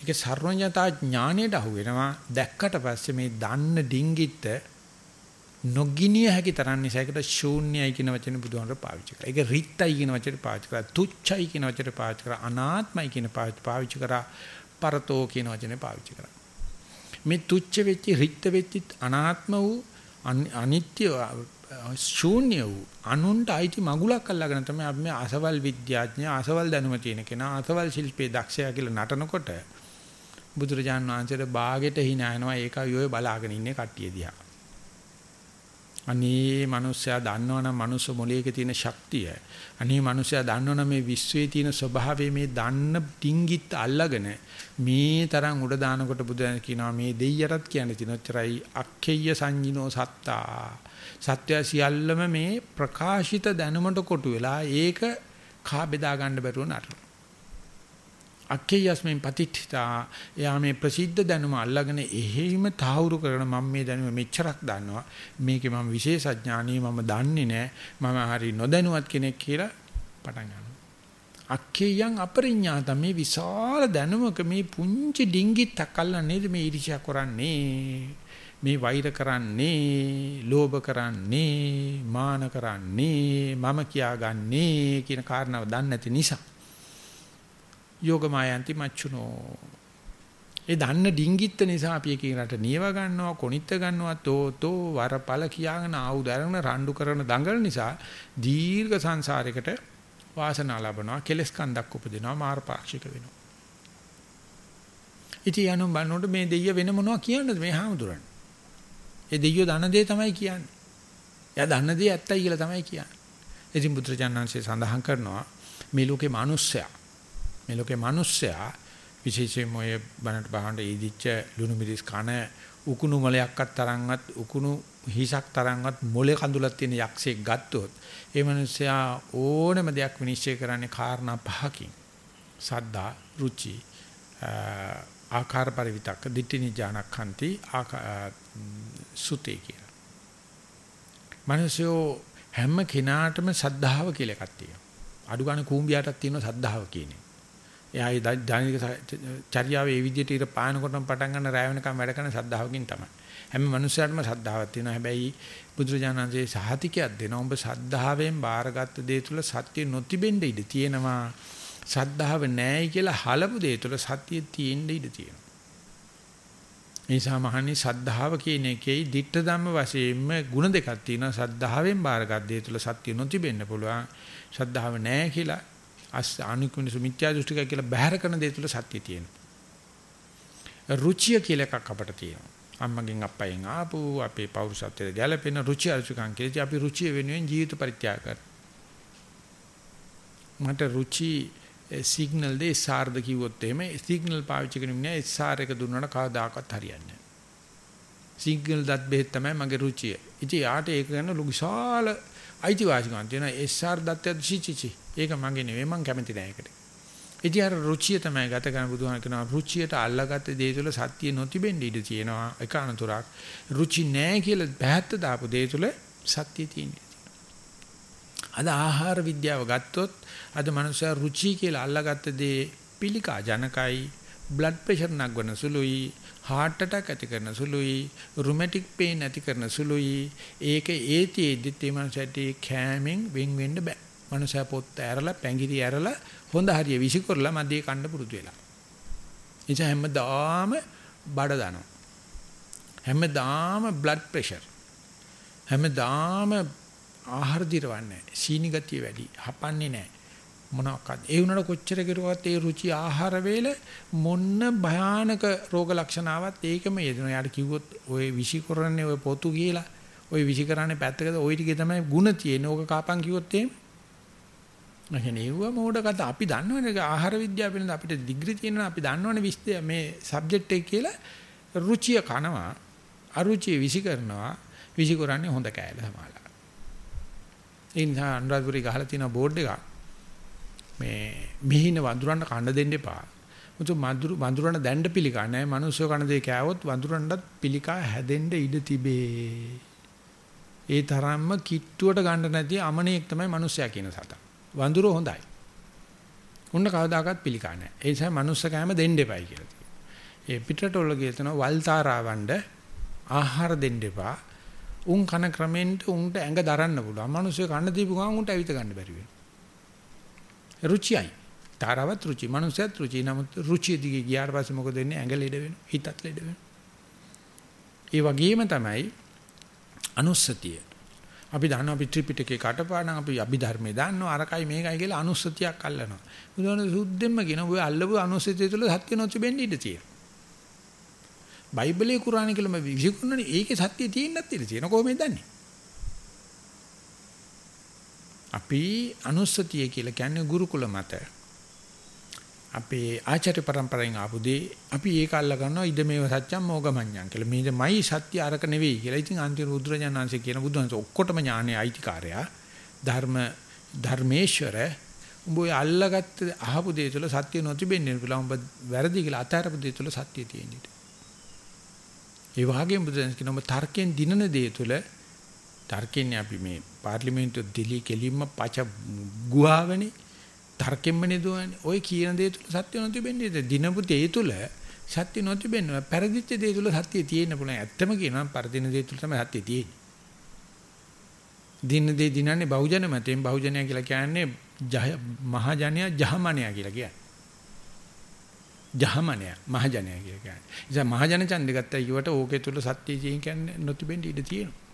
ඒක සර්වඥතා ඥාණයට අහුවෙනවා. දැක්කට පස්සේ මේ දන්න ඩිංගිත්ත නොගිනිය හැකි තරම් නිසායකට ශූන්‍යයි කියන වචනේ බුදුහාමර පාවිච්චි කරා. ඒක රිත්යි කියන වචනේ පාවිච්චි කරා. තුච්චයි කියන වචනේ පාවිච්චි කරා. අනාත්මයි කියන පාවිච්චි කරා. පරතෝ කියන වචනේ පාවිච්චි කරා. මේ තුච්ච වෙච්ච රිත්ත වෙච්ච අනාත්ම වූ අනිත්‍ය ශූන්‍ය වූ අනුන්ට අයිති මගුලක් අල්ලගෙන තමයි අපි මේ අසවල් විද්‍යාඥය අසවල් දැනුම තියෙන කෙනා අසවල් ශිල්පී දක්ෂයා කියලා නටනකොට බුදුරජාන් වහන්සේට ਬਾගෙට hina යනවා ඒකයි ඔය බලාගෙන ඉන්නේ කට්ටිය දිහා. අනේ මිනිස්සයා දන්නවනම් මනුස්ස මොලේක තියෙන ශක්තිය. අනේ මිනිස්සයා දන්නවනම් මේ විශ්වයේ තියෙන ස්වභාවය මේ දන්න ඩිංගිත් අල්ලගෙන මේ තරම් උඩ දානකොට බුදුන් කියනවා මේ දෙයියටත් කියන්න තිනොච්චරයි අක්ඛේය සංජිනෝ සත්තා. සත්‍ය සියල්ලම මේ ප්‍රකාශිත දැනුමට කොටු වෙලා ඒක කා බෙදා ගන්න බැරුව නටනවා. අක්කේයස්මෙන් පතිට්ඨිතා එයා මේ ප්‍රසිද්ධ දැනුම අල්ලගෙන එහෙම තාවුරු කරන මම මේ දැනුම මෙච්චරක් දන්නවා. මේකේ මම විශේෂඥානී මම දන්නේ නැහැ මම හරි නොදැනුවත් කෙනෙක් කියලා පටන් ගන්නවා. අක්කේයන් අපරිඥාත මේ විශාල දැනුමක මේ පුංචි ඩිංගිත්තක් අල්ලන්නේ නේද? මේ ඊර්ෂ්‍යා කරන්නේ මේ වෛර කරන්නේ ලෝභ කරන්නේ මාන කරන්නේ මම කියාගන්නේ කියන කාරණාව දන්නේ නැති නිසා. යෝගමායන්ති මච්චුනෝ. ඒ දන්න ඩිංගිත්ත නිසා අපි එකිනෙකට නියව ගන්නවා කොනිට ගන්නවා තෝතෝ වරපල කියාගෙන ආවු දරන රණ්ඩු කරන දඟල නිසා දීර්ඝ සංසාරයකට වාසනාව ලබනවා කෙලස් කන්දක් උපදිනවා මාර්ගපාක්ෂික වෙනවා. ඉතින් යනු බannොට මේ දෙයිය වෙන මොනවා කියන්නද මේ හාමුදුරන්? ඒ දෙයියෝ දන්න දේ තමයි කියන්නේ. එයා දන්න දේ ඇත්තයි කියලා තමයි කියන්නේ. ඉතින් බුදුරජාණන්සේ සඳහන් කරනවා මේ ලෝකේ මිනිස්සයා මේ ලෝකේ මිනිස්සයා විශේෂයෙන්ම ඔය බණට බහන්න ඉදිච්ච ලුණු මිරිස් කන උකුණු මොලයක්වත් තරම්වත් උකුණු හිසක් තරම්වත් මොලේ කඳුලක් තියෙන යක්ෂයෙක් ගත්තොත් ඒ මිනිස්සයා ඕනම දෙයක් විනිශ්චය කරන්නේ කාරණා පහකින් සද්දා රුචි ආකාර පරිවිතක්ක දිට්ඨිනි ඥානක්ඛන්ති සුතේ කියලා. මිනිස්සු හැම කෙනාටම සද්ධාව කියලා එකක් තියෙනවා. අඩු ගන්න කූඹියාටත් තියෙනවා සද්ධාව කියන්නේ. එයාගේ දෛනික චර්යාවේ මේ විදිහට ඉර පානකොටම පටන් ගන්න රැය වෙනකම් වැඩ කරන සද්ධාවකින් තමයි. හැම මනුස්සයෙක්ම සද්ධාවක් තියෙනවා. හැබැයි බුදුරජාණන්සේ සහතිකයක් දෙනවා. උඹ සද්ධාවෙන් බාරගත් දේ තුල සත්‍ය නොතිබෙන්න ඉඩ තියෙනවා. සද්ධාව නැහැ කියලා හලපු දේ තුල සත්‍ය තියෙන්න ඉඩ තියෙනවා. නිසා මහන්නේ සද්ධාව කියන එකේයි ditta ධම්ම වශයෙන්ම ಗುಣ දෙකක් තියෙනවා. සද්ධාවෙන් බාරගත් දේ තුල සත්‍ය නොතිබෙන්න පුළුවන්. සද්ධාව නැහැ කියලා අස් අනුකුණ සුමිත්‍යා දෘෂ්ටිකය කියලා බැහැර කරන දේ තුල සත්‍ය තියෙනවා. රුචිය කියලා එකක් අපට තියෙනවා. අම්මගෙන් අප්පයෙන් ආපු අපේ පෞරුෂත්වයට ගැළපෙන රුචි අරුචිකම් කියලා අපි රුචිය වෙනුවෙන් ජීවිත පරිත්‍යාග කරනවා. මට රුචි සිග්නල් දෙයි SR ද කිව්වොත් එහෙම සිග්නල් පාවිච්චි කරන්නේ නැහැ SR එක දුන්නාට කවදාකවත් හරියන්නේ නැහැ. සිග්නල් දත් බෙහෙත් තමයි මගේ රුචිය. ඉතින් යාට ඒක ගන්න ලොකු විශාල අයිතිවාසිකම් තියෙනවා SR දත්තය චිචිචි. ඒක මගේ නෙවෙයි මං කැමති නෑ ඒකට. ඉතින් අර රුචිය තමයි ගත කරන බුදුහාම කියනවා රුචියට අල්ලාගත්ත දේ තුළ සත්‍ය නොතිබෙන්න ඉඩ තියෙනවා එක අනතුරක්. රුචි නෑ කියලා බහැත්ත දාපු දේ තුළ සත්‍ය තියෙනවා. අද ආහාර විද්‍යාව ගත්තොත් අද මනුස්සයා රුචි කියලා අල්ලාගත්ත දේ පිළිකා ජනකයි බ්ලඩ් ප්‍රෙෂර් නගවන සුළුයි heart attack ඇති කරන සුළුයි rheumatic pain ඇති කරන සුළුයි. ඒක ඒතිෙද්දි තේ මනසට කෑමෙන් වෙන් වෙන්න බෑ. මනුෂයා පොත් ඇරලා පැංගිරි ඇරලා හොඳ හරිය විසිකරලා මැදේ කන්න පුරුදු වෙලා. එනිසා හැමදාම බඩ දනවා. හැමදාම blood pressure. හැමදාම ආහාර දිරවන්නේ සීනි ගතිය වැඩි. හපන්නේ නැහැ. මොනවාක්වත් ඒ වුණාට කොච්චර කෙරුවත් ඒ රුචි ආහාර වේල මොන්න භයානක රෝග ලක්ෂණාවක් ඒකම යෙදෙනවා. යාට කිව්වොත් ඔය විෂි කරන්නේ ඔය පොතු කියලා ඔය විෂි කරන්නේ පැත්තකද ඔය ටිකේ තමයි ಗುಣ තියෙන්නේ. ඕක කාපන් කිව්වොත් එහෙම. නැහෙන ඒව මොඩ කතා අපි දන්නවනේ ආහාර විද්‍යාව පිළිබඳ අපිට ඩිග්‍රී තියෙනවා අපි දන්නවනේ විශ්ය මේ සබ්ජෙක්ට් එක කියලා රුචිය කනවා අරුචිය විෂි කරනවා විෂි කරන්නේ හොඳ කෑල්ල සමාලා. ඒ නිසා අනුරාධපුරේ ගහලා තියෙන බෝඩ් එකක් මේ මිහින වඳුරන්න කන්න දෙන්න එපා. මුතු මඳුරු වඳුරන දැන්න පිළිකා නැහැ. මිනිස්සු කන දෙය කෑවොත් වඳුරන්නත් පිළිකා හැදෙන්න ඉඩ තිබේ. ඒ තරම්ම කිට්ටුවට ගන්න නැති අමනෙක් තමයි මිනිස්සයා කියන සතා. වඳුරෝ හොඳයි. උන්න කවදාකවත් පිළිකා නැහැ. ඒ නිසා මිනිස්ස කෑම දෙන්න එපයි කියලා තියෙනවා. ඒ පිටරටවල කියතන වල්තාරාවණ්ඩ ආහාර දෙන්න එපා. උන් කන ක්‍රමෙන්ට උන්ට ඇඟ දරන්න පුළුවන්. මිනිස්සු කන්න දීපු ගමන් උන්ට ඇවිත් ගන්න බැරි වෙනවා. රුචියයි. තාරවත් රුචි, මනුස්සයත් රුචි. නමුත් රුචිය දිගේ ගියාට පස්සේ මොකද වෙන්නේ? ඇඟ ලෙඩ වෙනවා, හිතත් ලෙඩ වෙනවා. ඒ වගේම තමයි අනුස්සතිය. අපි දන්නවා අපි ත්‍රිපිටකේ කටපාඩම් අපි අභිධර්මයේ දන්නවා අරකයි මේකයි කියලා අනුස්සතියක් අල්ලනවා. බුදුහාම සුද්ධෙම්ම කියන ඔය අල්ලපු අනුස්සතිය තුළ සත්‍ය නොතිබෙන්න ඉඩ තියෙනවා. බයිබලයේ කුරාණේ කියලා මම විශ්කුණනේ ඒකේ සත්‍ය තියෙන්නත් ඉඩ තියෙනවා කොහොමද දන්නේ? අපි අනුස්සතිය කියලා කියන්නේ ගුරුකුල මත. අපේ ආචාර්ය પરම්පරාවෙන් ආපු දේ අපි ඒක අල්ල ගන්නවා ඉද මේව සත්‍යම් මොගමඤ්ඤං කියලා. මේකමයි සත්‍ය අරක නෙවෙයි කියලා. ඉතින් අන්තිම රුද්‍රජානංශ කියන බුදුහන්ස ඔක්කොටම ඥානයේ අයිතිකාරයා ධර්ම ධර්මේශ්වර උඹ ඔය අල්ලගත්ත අහපු දේ තුළ සත්‍ය නොතිබෙන්නේ කියලා උඹ වැරදි කියලා අතාරපු දේ තුළ සත්‍ය තියෙන්නේ. ඒ වගේම බුදුන් කියන උඹ තර්කයෙන් දිනන දේ තුළ තර්කෙන්නේ අපි මේ පාර්ලිමේන්තුව දිලි කෙලින්ම පච ගුහාවනේ තර්කෙම්මනේ දුවන්නේ. ওই කියන දේ තුල සත්‍ය නොතිබෙන්නේ. දිනපු දේ තුල සත්‍ය නොතිබෙන්නේ. පෙරදිච්ච දේ තුල සත්‍ය තියෙන්න පුළුවන්. ඇත්තම කියනවා පරදින දේ තුල තමයි සත්‍ය තියෙන්නේ. දින දේ දිනන්නේ බහුජන මතයෙන් බහුජනය කියලා කියන්නේ මහජනයා ජහමනයා කියලා කියන්නේ. ජහමනයා මහජනයා කියලා කියන්නේ. ඉතින් මහජන ඡන්දෙ ගත්තා කියවට ඕකේ තුල සත්‍ය කියන්නේ නොතිබෙන්න ඉඩ තියෙනවා.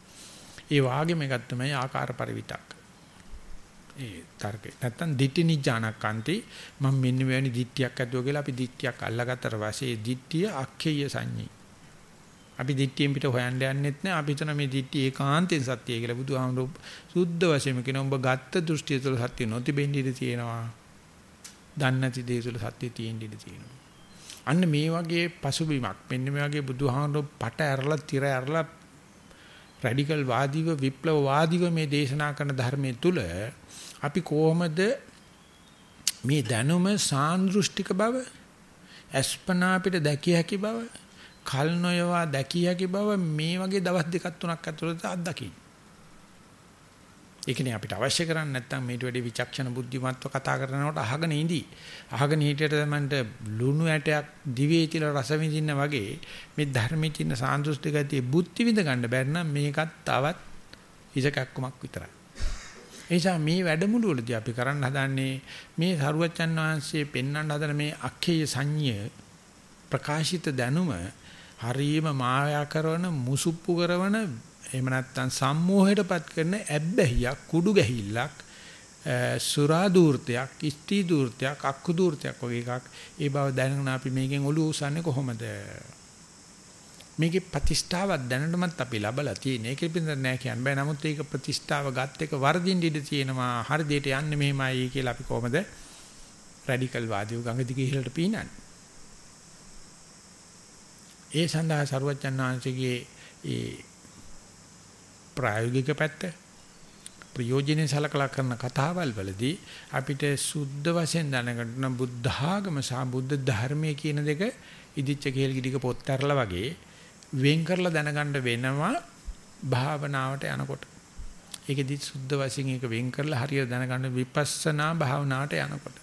ඒ වාගේම එකක් තමයි ආකාර පරිවිතක්. ඒ තර්කේ. නැත්තම් ditthi nijjanakanti මම මෙන්න මෙවැනි ditthියක් ඇදුවා කියලා අපි ditthියක් අල්ලගත්තට පස්සේ ඒ ditthිය අක්ඛේය සංඤී. අපි ditthියෙන් පිට හොයන්න යන්නෙත් නෑ. අපි හිතන මේ ditthි ඒකාන්තයෙන් සත්‍යය කියලා බුදුහාමුදුරු සුද්ධ වශයෙන්ම කියන උඹ ගත්ත දෘෂ්ටිය තුළ සත්‍ය නොතිබෙන්න ඉඩ තියෙනවා. දන්නේ නැති දේ තුළ සත්‍ය තියෙන්න ඉඩ තියෙනවා. අන්න මේ වගේ පසුබිමක් මෙන්න මේ වගේ බුදුහාමුදුරු පට ඇරලා tira ඇරලා රැඩිකල් වාදීව විප්ලව වාදීව මේ දේශනා කරන ධර්මයේ තුල අපි කොහොමද මේ දැනුම සාන්දෘෂ්ටික බව අස්පනා අපිට දැකිය හැකි බව කල් නොයවා දැකිය හැකි බව මේ වගේ දවස් දෙකක් තුනක් ඇතුළත අත්දකින්න. ඒකනේ අපිට අවශ්‍ය කරන්නේ නැත්නම් මේට වැඩි විචක්ෂණ බුද්ධිමත්ව කතා කරනකොට අහගෙන ඉඳී. අහගෙන හිටියට තමන්ට ලුණු ඇටයක් දිවේ තියලා රස විඳින්න වගේ මේ ධර්මයේ තියෙන සාන්දෘෂ්ටික ගතිය බුද්ධි විඳ ගන්න බැරි නම් මේකත් තවත් ඉසකක්කමක් විතරයි. නිසා මේ වැඩමුළුවේදී අපි කරන්න හදන්නේ මේ සරුවච්චන් වහන්සේ පෙන්වන්න හදන මේ අක්ඛේය සංඤ්ඤය ප්‍රකාශිත දැනුම හරීම මායා කරන මුසුප්පු කරන එහෙම නැත්නම් සම්මෝහයටපත් කරන ඇබ්බැහියක් කුඩු ගැහිල්ලක් සුරා දූර්තයක් ඉස්ති දූර්තයක් අක්කු දූර්තයක් වගේ එකක් ඒ බව දැනගෙන අපි මේකෙන් ඔළුව උස්සන්නේ කොහොමද මේකේ ප්‍රතිෂ්ඨාවක් දැනටමත් අපි ලබලා තියෙන. ඒකෙ පිළිඳ නැහැ කියන්න බෑ. නමුත් ඒක ප්‍රතිෂ්ඨාව ගත් එක වර්ධින්න ඉඩ තියෙනවා. හරි දෙයට යන්නේ මෙහෙමයි කියලා අපි කොහොමද රැඩිකල් වාදීව ගඟ දිගේ ඉහළට පීනන්නේ. ඒ සඳහා සරුවච්චන් වහන්සේගේ ඒ ප්‍රායෝගික පැත්ත ප්‍රයෝජනෙ සලකලා කරන කතාවල් වලදී අපිට සුද්ධ වශයෙන් දැනගන්න බුද්ධ ආගම සහ බුද්ධ ධර්මයේ කියන දෙක ඉදිච්ච කේල් ගිඩික පොත් ඇරලා වගේ වෙන් කරලා දැනගන්න වෙනවා භාවනාවට යනකොට. ඒකෙදි සුද්ධ වශයෙන් ඒක වෙන් කරලා හරියට දැනගන්න විපස්සනා භාවනාවට යනකොට.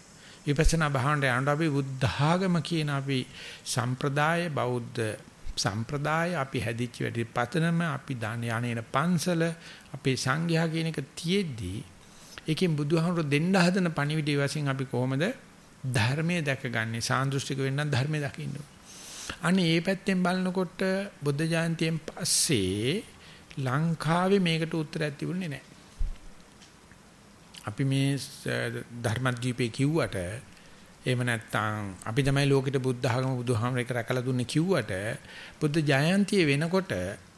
විපස්සනා භාවනාවට යනකොට අපි බුද්ධාගම කියන අපි සම්ප්‍රදාය බෞද්ධ සම්ප්‍රදාය අපි හැදිච්ච වැඩි පතනම අපි දාන යන්නේන පන්සල අපේ සංඝයා කියන එක තියෙද්දි ඒකෙන් බුදුහාමුදුරු දෙන්න හදන පණිවිඩය වශයෙන් අපි කොහොමද ධර්මයේ දැකගන්නේ සාන්දෘෂ්ටික වෙන්න ධර්මයේ දකින්න ඕනේ අනේ මේ පැත්තෙන් බලනකොට බුද්ධ ජයන්තියෙන් පස්සේ ලංකාවේ මේකට උත්තරයක් තිබුණේ නැහැ. අපි මේ ධර්මද්වීපේ කිව්වට එහෙම නැත්නම් අපි තමයි ලෝකෙට බුද්ධ ආගම බුදුහාමරේක රැකලා දුන්නේ කිව්වට බුද්ධ ජයන්තිය වෙනකොට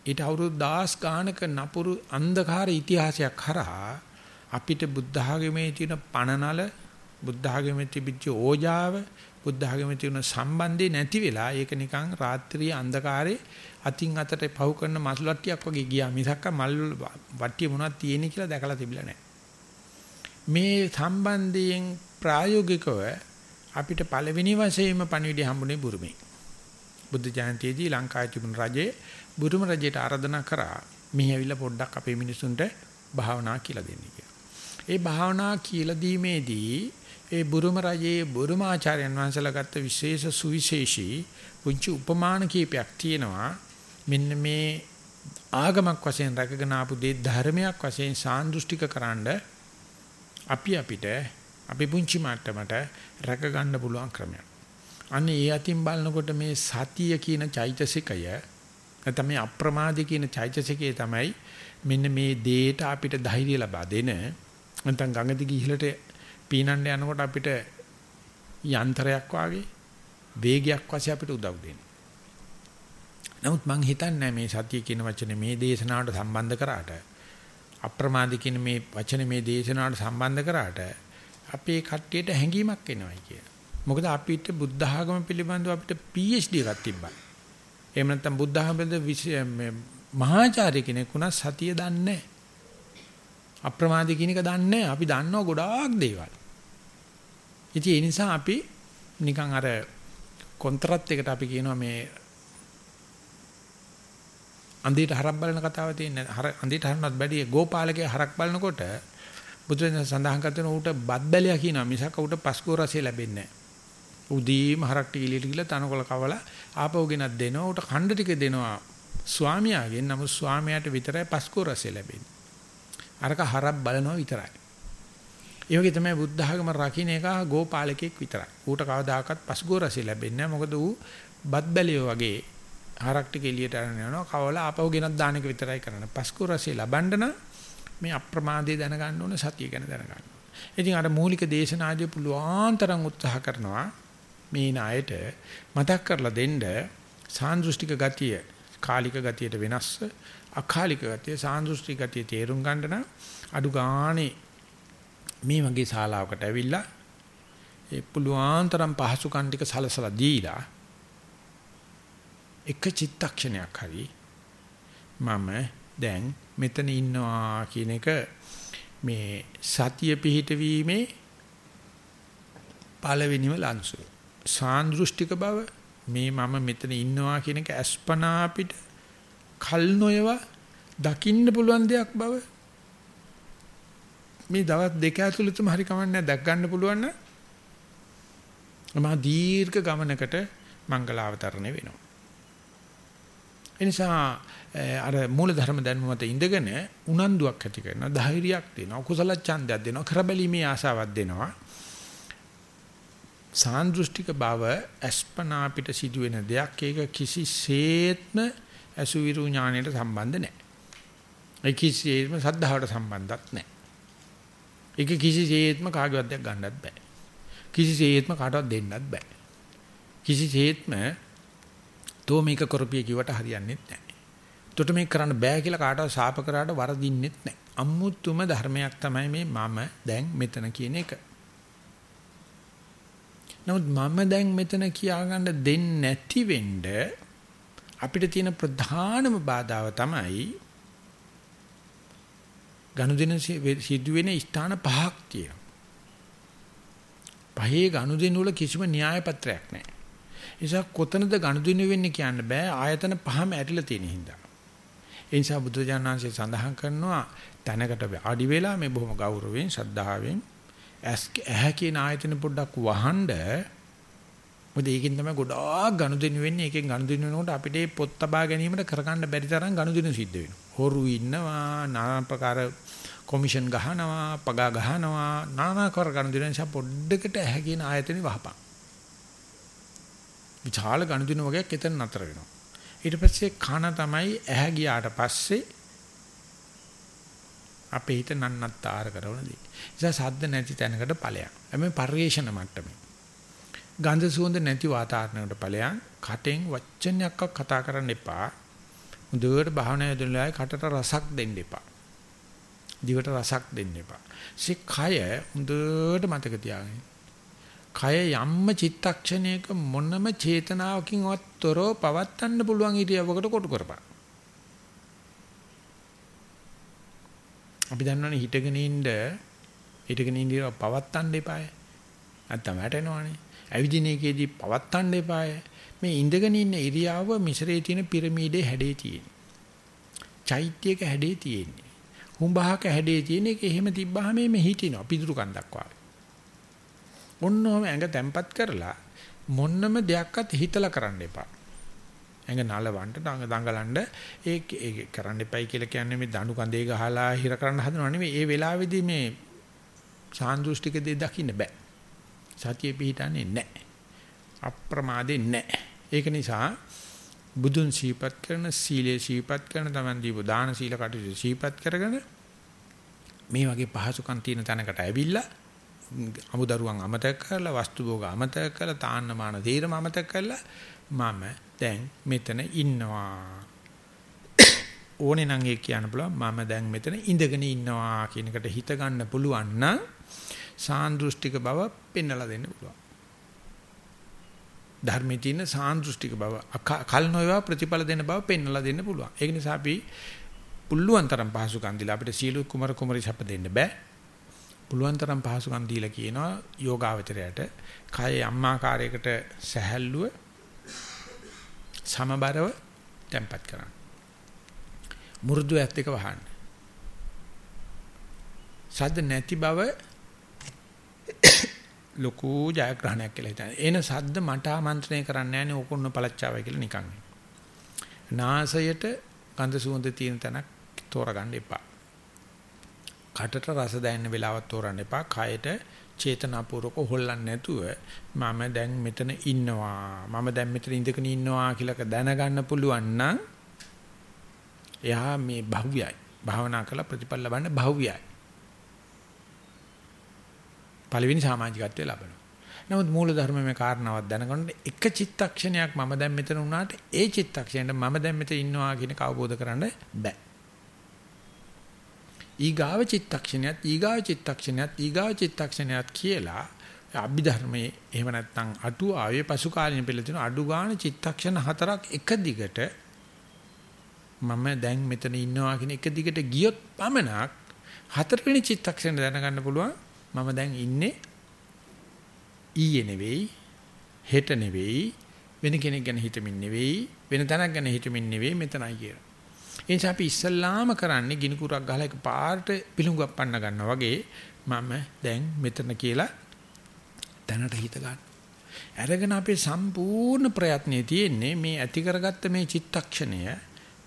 ඊට අවුරුදු 10 ගානක නපුරු අන්ධකාර ඉතිහාසයක් කරා අපිට බුද්ධ ආගමේ තියෙන පණනල බුද්ධ ආගමේ තිබිච්ච ඕජාව බුද්ධ ආගමේ තියෙන සම්බන්ධේ නැති වෙලා ඒක නිකන් රාත්‍රියේ අන්ධකාරේ අතින් අතට පහු කරන මසුල් වට්ටියක් වගේ ගියා මිසක්ක මල් වට්ටිය මොනවද තියෙන්නේ කියලා දැකලා තිබිලා නැහැ. මේ සම්බන්ධයෙන් ප්‍රායෝගිකව අපිට පළවෙනි වශයෙන්ම පණිවිඩය හම්බුනේ බුරුමේ. බුද්ධ ජයන්තියේදී ලංකාවේ තිබුණු රජේ බුරුම රජයට ආරාධනා කරා මෙහි ඇවිල්ලා පොඩ්ඩක් අපේ මිනිසුන්ට භාවනා කියලා දෙන්න කියලා. ඒ භාවනා කියලා දීමේදී ඒ බුරුම රජයේ බුරුම ආචාර්යයන් වහන්සේලා ගත්ත විශේෂ සුවිශේෂී පුංචි උපමාන කීපයක් තියෙනවා මෙන්න මේ ආගමක් වශයෙන් රැකගෙන ආපු දේ ධර්මයක් වශයෙන් සාන්දෘෂ්ටික කරන්න අපි අපිට අපි පුංචි මට්ටමට රැක ගන්න පුළුවන් ක්‍රමයක්. අන්න ඒ අතින් බලනකොට මේ සතිය කියන චෛතසිකය නැත්නම් මේ අප්‍රමාදී කියන චෛතසිකය තමයි මෙන්න මේ දේට අපිට ධෛර්යය ලබා දෙන නැත්නම් ගඟ දිගේ ඉහළට පීනන්න යනකොට අපිට යන්ත්‍රයක් වාගේ වේගයක් වශයෙන් අපිට උදව් දෙන්නේ. නමුත් මං හිතන්නේ මේ සතිය කියන වචනේ මේ දේශනාවට සම්බන්ධ කරාට අප්‍රමාදී කියන මේ වචනේ මේ දේශනාවට සම්බන්ධ කරාට අපේ කට්ටියට හැඟීමක් එනවයි කිය. මොකද අපිට බුද්ධ ආගම පිළිබඳව අපිට PhD එකක් තිබ්බා. එහෙම නැත්නම් බුද්ධ ආගමද මහාචාර්ය කෙනෙක් වුණා සතිය දන්නේ නැහැ. අප්‍රමාදී කියන එක දන්නේ අපි දන්නවා ගොඩාක් දේවල්. ඉතින් ඒ නිසා අපි නිකන් අර කොන්ත්‍රාත් එකට අපි කියනවා මේ අන්දිට හරක් බලන කතාව තියෙන්නේ. හර අන්දිට හරනවත් බැරි ගෝපාලකේ හරක් බලනකොට බුදුරජාණන් සඳහන් කරන ඌට බත් බැලියා කියනවා මිසක් ඌට පස්කෝ රසය ලැබෙන්නේ නැහැ. උදීම හරක් ටික ඉලියට ගිහලා තනකොළ කවලා ආපහු ගෙනත් දෙනවා. ඌට ඛණ්ඩ ටික දෙනවා ස්වාමියාගෙන්. නමුත් ස්වාමියාට විතරයි පස්කෝ රසය ලැබෙන්නේ. අරක හරක් බලනවා විතරයි. ඒ වගේ තමයි බුද්ධ ධර්ම රකින්න එක ගෝපාලකෙක් විතරයි. ඌට කවදාකවත් පස්ගෝ රසය ලැබෙන්නේ නැහැ. මොකද ඌ බත් බැලියෝ වගේ හරක් ටික එළියට අරගෙන යනවා. කවලා ආපහු ගෙනත් දාන එක විතරයි කරන්නේ. පස්ගෝ රසය ලබන්න නම් මේ අප්‍රමාදයේ දැනගන්න ඕන සතිය ගැන දැනගන්න. ඉතින් අර මූලික දේශනාදී පුළුවන් තරම් උත්සාහ කරනවා මේ ණයට මතක් කරලා දෙන්න සාන්දෘෂ්ටික ගතිය කාලික ගතියට වෙනස් අකාලික ගතිය සාන්දෘෂ්ටික ගතිය තේරුම් ගන්න නම් අඩු ගානේ මේ වගේ ශාලාවකට ඇවිල්ලා ඒ පුළුවන් තරම් පහසුකම් ටික සලසලා දීලා එක චිත්තක්ෂණයක් හරි මම දැන් මෙතන ඉන්නවා කියන එක මේ සතිය පිහිටවීමේ පළවෙනිම ලංසු සාන්දෘෂ්ටික බව මේ මම මෙතන ඉන්නවා කියන එක අස්පනා අපිට කල් නොයව දකින්න පුළුවන් දෙයක් බව මේ දවස් දෙක ඇතුළතම හරි කමන්නේ දැක් ගන්න පුළුවන් නම් මහා දීර්ඝ ගමනකට මංගල අවතරණය වෙනවා. එනිසා අර මූල ධර්ම දැනුම මත ඉඳගෙන උනන්දුවක් ඇති කරනවා ධෛර්යයක් දෙනවා කුසල ඡන්දයක් දෙනවා කරබැලීමේ ආසාවක් දෙනවා සාන්දෘෂ්ටික බව අස්පනා පිට සිදුවෙන දෙයක් ඒක කිසිසේත්ම අසුවිරු ඥාණයට සම්බන්ධ නැහැ. ඒ කිසිසේත්ම සද්ධාවට සම්බන්ධත් නැහැ. ඒක කිසිසේත්ම කාගේවත් දෙයක් ගන්නත් බෑ. කිසිසේත්ම කාටවත් දෙන්නත් බෑ. කිසිසේත්ම තෝ මේක කරපිය කිව්වට හරියන්නේ නැහැ. තොට මේක කරන්න බෑ කියලා කාටවත් ශාප කරාට වරදින්නෙත් නැහැ. අමුතුම ධර්මයක් තමයි මේ මම දැන් මෙතන කියන එක. නමුත් මම දැන් මෙතන කියාගන්න දෙන්නේ නැති වෙන්න අපිට තියෙන ප්‍රධානම බාධාව තමයි ගනුදෙනු සිදුවෙන ස්ථාන පහක් තියෙනවා. පහේ ගනුදෙනු වල කිසිම න්‍යාය පත්‍රයක් නැහැ. නිසා කොතනද ගනුදෙනු වෙන්නේ කියන්න බෑ ආයතන පහම ඇරිලා තියෙන හින්දා. ඒ නිසා බුදුජානනාංශය සඳහන් කරනවා තැනකට ආඩි වෙලා මේ බොහොම ගෞරවයෙන් ශ්‍රද්ධාවෙන් ඇහැ කියන ආයතන පොඩ්ඩක් වහඬ මොකද ඒකෙන් තමයි ගොඩාක් ගනුදෙනු වෙන්නේ ඒකෙන් ගනුදෙනු වෙනකොට අපිට පොත් තබා ගැනීමට කරගන්න බැරි තරම් ගනුදෙනු සිද්ධ වෙනවා. හොරු ඉන්නවා নানা ප්‍රකාර කොමිෂන් ගහනවා පගා ගහනවා নানা කර ගනුදෙනු නිසා පොඩ්ඩකට ඇහැ කියන ආයතනෙ වහපන්. විචාල ගනුදෙනු වගේක් එතන නතර වෙනවා. ඊට පස්සේ කන තමයි ඇහැ ගියාට පස්සේ අපේ හිත නන්නත්තර කරන දේ. නිසා සද්ද නැති තැනකට ඵලයක්. හැබැයි පරිේශන මට්ටමේ. ගන්ධ සුවඳ නැති වාතාවරණයකට ඵලයක්. කටෙන් වචනයක් කතා කරන්න එපා. මුදුවට භාවනා යොදලා කටට රසක් දෙන්න එපා. දිවට රසක් දෙන්න එපා. සිත කය හොඳට මතක තියාගන්න. කය යම්ම චිත්තක්ෂණයක මොනම චේතනාවකින්වත් තොරව පවත්වන්න පුළුවන් ඉරියව්වකට කොටු කරපන්. අපි දන්නවනේ හිටගෙන ඉන්න හිටගෙන ඉන්න ඉරියව්ව පවත්වන්න එපාය. නැත්තම් වැටෙනවනේ. ඇවිදින එකේදී පවත්වන්න එපාය. මේ ඉඳගෙන ඉන්න ඉරියව්ව මිශ්‍රයේ තියෙන පිරමීඩේ හැඩේ තියෙන. චෛත්‍යයක හැඩේ තියෙන්නේ. හුඹහක හැඩේ තියෙන එක එහෙම තිබ්බහම මේ හිටිනවා පිටුරු කන්දක් වගේ. ඔන්නෝම ඇඟ තැම්පත් කරලා මොන්නම දෙයක්වත් හිතලා කරන්න එපා. ඇඟ නලවන්න දඟලන්න ඒ ඒ කරන්න එපයි කියලා කියන්නේ මේ දණු කඳේ ගහලා හිර කරන්න හදනව නෙවෙයි. ඒ වෙලාවේදී මේ සාන්දෘෂ්ටික දේ දකින්න බෑ. සතිය පිහිටන්නේ නැහැ. අප්‍රමාදේ නැහැ. ඒක නිසා බුදුන් සීපත් කරන සීලේ සීපත් කරන තමන් දීපු දාන සීල කටයුතු සීපත් කරගෙන මේ වගේ පහසුකම් තියෙන තැනකට ඇවිල්ලා අමුදරුවන් අමතක කරලා වස්තු භෝග අමතක කරලා තාන්නමාන තීරම අමතක කරලා මම දැන් මෙතන ඉන්නවා. ඕනේ නම් ඒ කියන්න පුළුවන් මම දැන් මෙතන ඉඳගෙන ඉන්නවා කියන එකට හිත ගන්න පුළුවන් නම් සාන්දෘෂ්ටික බව පෙන්වලා දෙන්න පුළුවන්. ධර්මයේ තියෙන සාන්දෘෂ්ටික බව කල් නොයවා ප්‍රතිඵල දෙන බව පෙන්වලා දෙන්න පුළුවන්. ඒක නිසා අපි පුළුවන් තරම් පහසුකම් දීලා අපිට සීල කුමර කුමරි සැප දෙන්න බෑ. පුළුවන් තරම් පහසුකම් දීලා කියනවා යෝගාවචරයට කය අම්මාකාරයකට සැහැල්ලුව සමබරව තැම්පත් කරන්න. මු르දු ඇත් එක වහන්න. සද්ද නැති බව ලොකු ජයග්‍රහණයක් කියලා හිතන. එන සද්ද මට ආමන්ත්‍රණය කරන්නේ නැහැනේ ඕකොන්න පළච්චාවයි කියලා නිකන්. නාසයට ගඳ සුවඳ තියෙන තැනක් තෝරගන්න එපා. කටට රස දැනෙන වෙලාවක් තෝරන්න එපා. කයට චේතනාපූර්වක හොල්ලන්නේ නැතුව මම දැන් මෙතන ඉන්නවා. මම දැන් මෙතන ඉඳගෙන ඉන්නවා කියලා දැනගන්න පුළුවන් නම් එයා මේ භව්‍යයි. භාවනා කරලා ප්‍රතිඵල ලබන්න භව්‍යයි. පළවෙනි සමාජිකත්වය ලබනවා. නමුත් මූල ධර්මයේ කාරණාවක් දැනගන්න එක චිත්තක්ෂණයක් මම දැන් මෙතන වුණාට ඒ චිත්තක්ෂණයට මම දැන් මෙතන ඉන්නවා කියන කවබෝධ කරන්න බෑ. ඊගාව චිත්තක්ෂණයත් ඊගාව චිත්තක්ෂණයත් ඊගාව චිත්තක්ෂණයත් කියලා අභිධර්මයේ එහෙම නැත්නම් අටු ආවේ පසු කාලින පෙළ තියෙන අඩු ගන්න චිත්තක්ෂණ හතරක් එක දිගට මම දැන් මෙතන ඉන්නවා කියන එක දිගට ගියොත් පමණක් හතරවෙනි චිත්තක්ෂණ දැනගන්න පුළුවන් මම දැන් ඉන්නේ ඊයේ නෙවෙයි හෙට නෙවෙයි වෙන කෙනෙක් ගැන හිතමින් නෙවෙයි වෙන තැනක් ගැන හිතමින් නෙවෙයි මෙතනයි කියලා. ඒ නිසා අපි ඉස්සල්ලාම කරන්නේ ගිනි කුරක් ගහලා එක පාට පිලුඟක් පන්න ගන්නවා වගේ මම දැන් මෙතන කියලා දැනට හිත ගන්න. අරගෙන අපේ සම්පූර්ණ ප්‍රයත්නයේ තියෙන්නේ මේ ඇති කරගත්ත මේ චිත්තක්ෂණය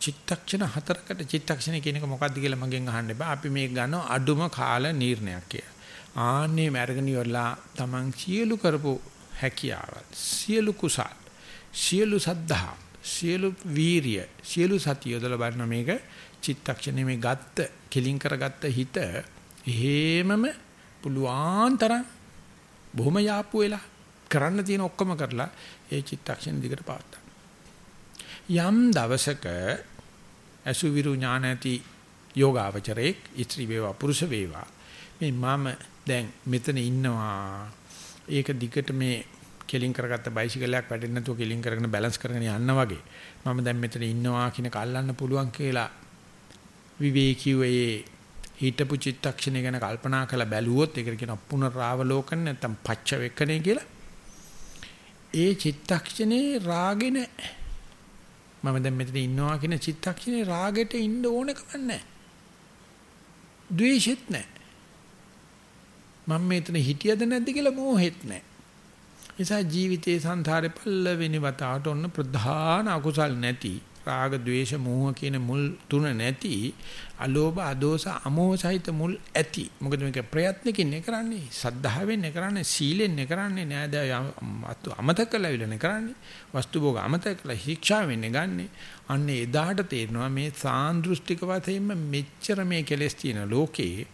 චිත්තක්ෂණ හතරකට චිත්තක්ෂණ කියන එක මොකක්ද කියලා මගෙන් අහන්න එපා. අපි මේ ගන්න අඩුම කාල නිර්ණයක් කියලා. ආන්නේ මර්ගණ ඉවරලා Taman සියලු කරපු හැකියාවල් සියලු කුසල් සියලු සද්ධා සියලු වීරිය සියලු සතිය යොදලා බලන මේක චිත්තක්ෂණය මේ ගත්ත කෙලින් කරගත්ත හිත එහෙමම පුළුවන් තරම් බොහොම යාප්පු වෙලා කරන්න තියෙන ඔක්කොම කරලා ඒ චිත්තක්ෂණ දිගට පවත්තා යම් දවසක අසුවිරු ඥාන ඇති යෝගාවචරයේ ඉත්‍රි වේවා පුරුෂ වේවා මේ මම දැන් මෙතන ඉන්නවා. ඒක දිගට මේ කෙලින් කරගත්ත බයිසිකලයක් වැටෙන්නේ නැතුව කෙලින් කරගෙන බැලන්ස් කරගෙන යන්න වගේ මම දැන් මෙතන ඉන්නවා කියන කල්ලන්න පුළුවන් කියලා විවේකීව ඒ හිතපු චිත්තක්ෂණය ගැන කල්පනා කරලා බැලුවොත් ඒකට කියන පුනරාවලෝකන නැත්නම් පච්ච වෙකනේ කියලා ඒ චිත්තක්ෂණේ රාගේ නැහැ මම දැන් මෙතන ඉන්නවා කියන චිත්තක්ෂණේ රාගෙට ඉන්න ඕනකම නැහැ. ද්වේෂෙත් නැහැ. මම මෙතන හිටියද නැද්ද කියලා මෝහෙත් නැහැ. නිසා ජීවිතයේ සංසාරේ පල්ලවෙනි වතාවට ඔන්න ප්‍රධාන අකුසල් නැති රාග ద్వේෂ මෝහ කියන මුල් තුන නැති අලෝභ අදෝස අමෝහ සහිත මුල් ඇති. මොකද මේක ප්‍රයත්නකින් නේ කරන්නේ සද්ධාවෙන් නේ කරන්නේ සීලෙන් නේ කරන්නේ නෑද අමතක කළවිල නේ කරන්නේ වස්තු භෝග අමතක කළා ශික්ෂාවෙන් නේ ගන්නෙ. අන්න එදාට තේරෙනවා මේ සාන්දෘෂ්ටික වශයෙන්ම මෙච්චර මේ කෙලෙස් තියෙන ලෝකේ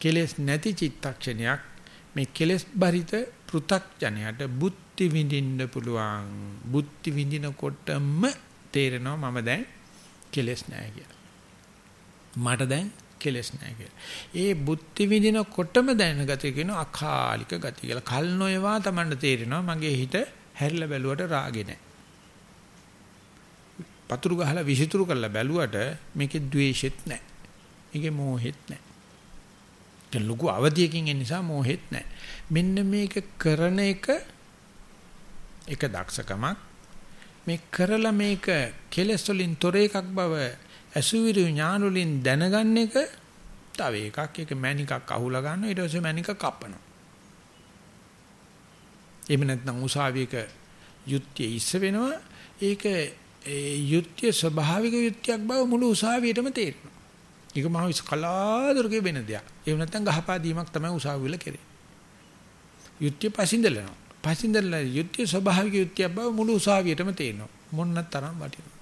කෙලෙස් නැති චිත්තක්ෂණයක් මේ කෙලෙස් බරිත පෘ탁ජනයට බුද්ධි විඳින්න පුළුවන්. බුද්ධි විඳිනකොටම තේරෙනවා මම දැන් කෙලෙස් නැහැ කියලා. මට දැන් කෙලෙස් නැහැ කියලා. ඒ බුද්ධි විඳිනකොටම දැනගත කියන අකාලික ගති කියලා. කල් නොයවා Tamanට තේරෙනවා මගේ හිත හැරිලා බැලුවට රාගේ නැහැ. පතුරු ගහලා විසිතුරු කරලා බැලුවට මේකේ द्वේෂෙත් නැහැ. මේකේ මෝහෙත් නැහැ. දැන් ලොකු අවධියකින් ඒ නිසා මෝහෙත් නැහැ. මෙන්න මේක කරන එක එක දක්ෂකමක්. මේ කරලා මේක කෙලස් වලින් තොර එකක් බව අසුවිරු ඥාන වලින් දැනගන්න එක තව එකක්. ඒක මැණිකක් අහුලා ගන්නවා. ඊට පස්සේ මැණික කපනවා. එහෙම නැත්නම් උසාවියක යුක්තිය ඉස්ස වෙනවා. ඒක ඒ යුක්තිය ස්වභාවික යුක්තියක් බව මුළු උසාවියටම තේරෙනවා. ඒක මහ කලාතුරකේ වෙන දෙයක්. ඒ නැත්තම් ගහපා දීමක් තමයි උසාවි වල කරේ. යුද්ධය පසින්දලනවා. පසින්දල යුද්ධය ස්වභාවික යුද්ධය බව මුළු උසාවියටම තේරෙනවා. මොන්න තරම් වටිනවා.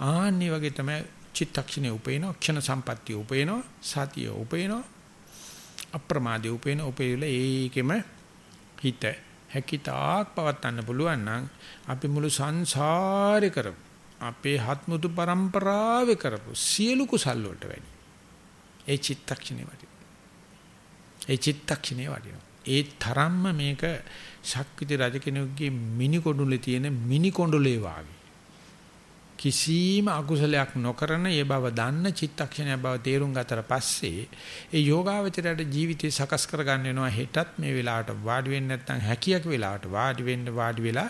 ආන්නේ වගේ තමයි චිත්තක්ෂණේ උපේනවා, ක්ෂණ සම්පත්තිය උපේනවා, සතිය උපේනවා, අප්‍රමාදී උපේන උපේල ඒකෙම හිත හැකිතාක් පවත්වන්න පුළුවන් නම් අපි මුළු සංසාරේ කරමු. අපේ හත්මුතු પરම්පරාවේ කරපු සියලු කුසල් වලට වැඩි. ඒ චිත්තක්ෂණේ වටිනවා. ඒ චිත්තක්ෂණේ වටිනවා. ඒ තරම්ම මේක ශක්විති රජ කෙනෙකුගේ මිනි කොඩුලේ තියෙන මිනි කොඩුලේ වාගේ. කිසිම අකුසලයක් නොකරන ඒ බව දන්න චිත්තක්ෂණය බව තේරුම් ගතට පස්සේ ඒ යෝගාවචරයට ජීවිතේ සකස් කරගන්න වෙනවා හෙටත් මේ වෙලාවට වාඩි වෙන්න නැත්නම් හැකියක වෙලාවට වාඩි වෙන්න වාඩි වෙලා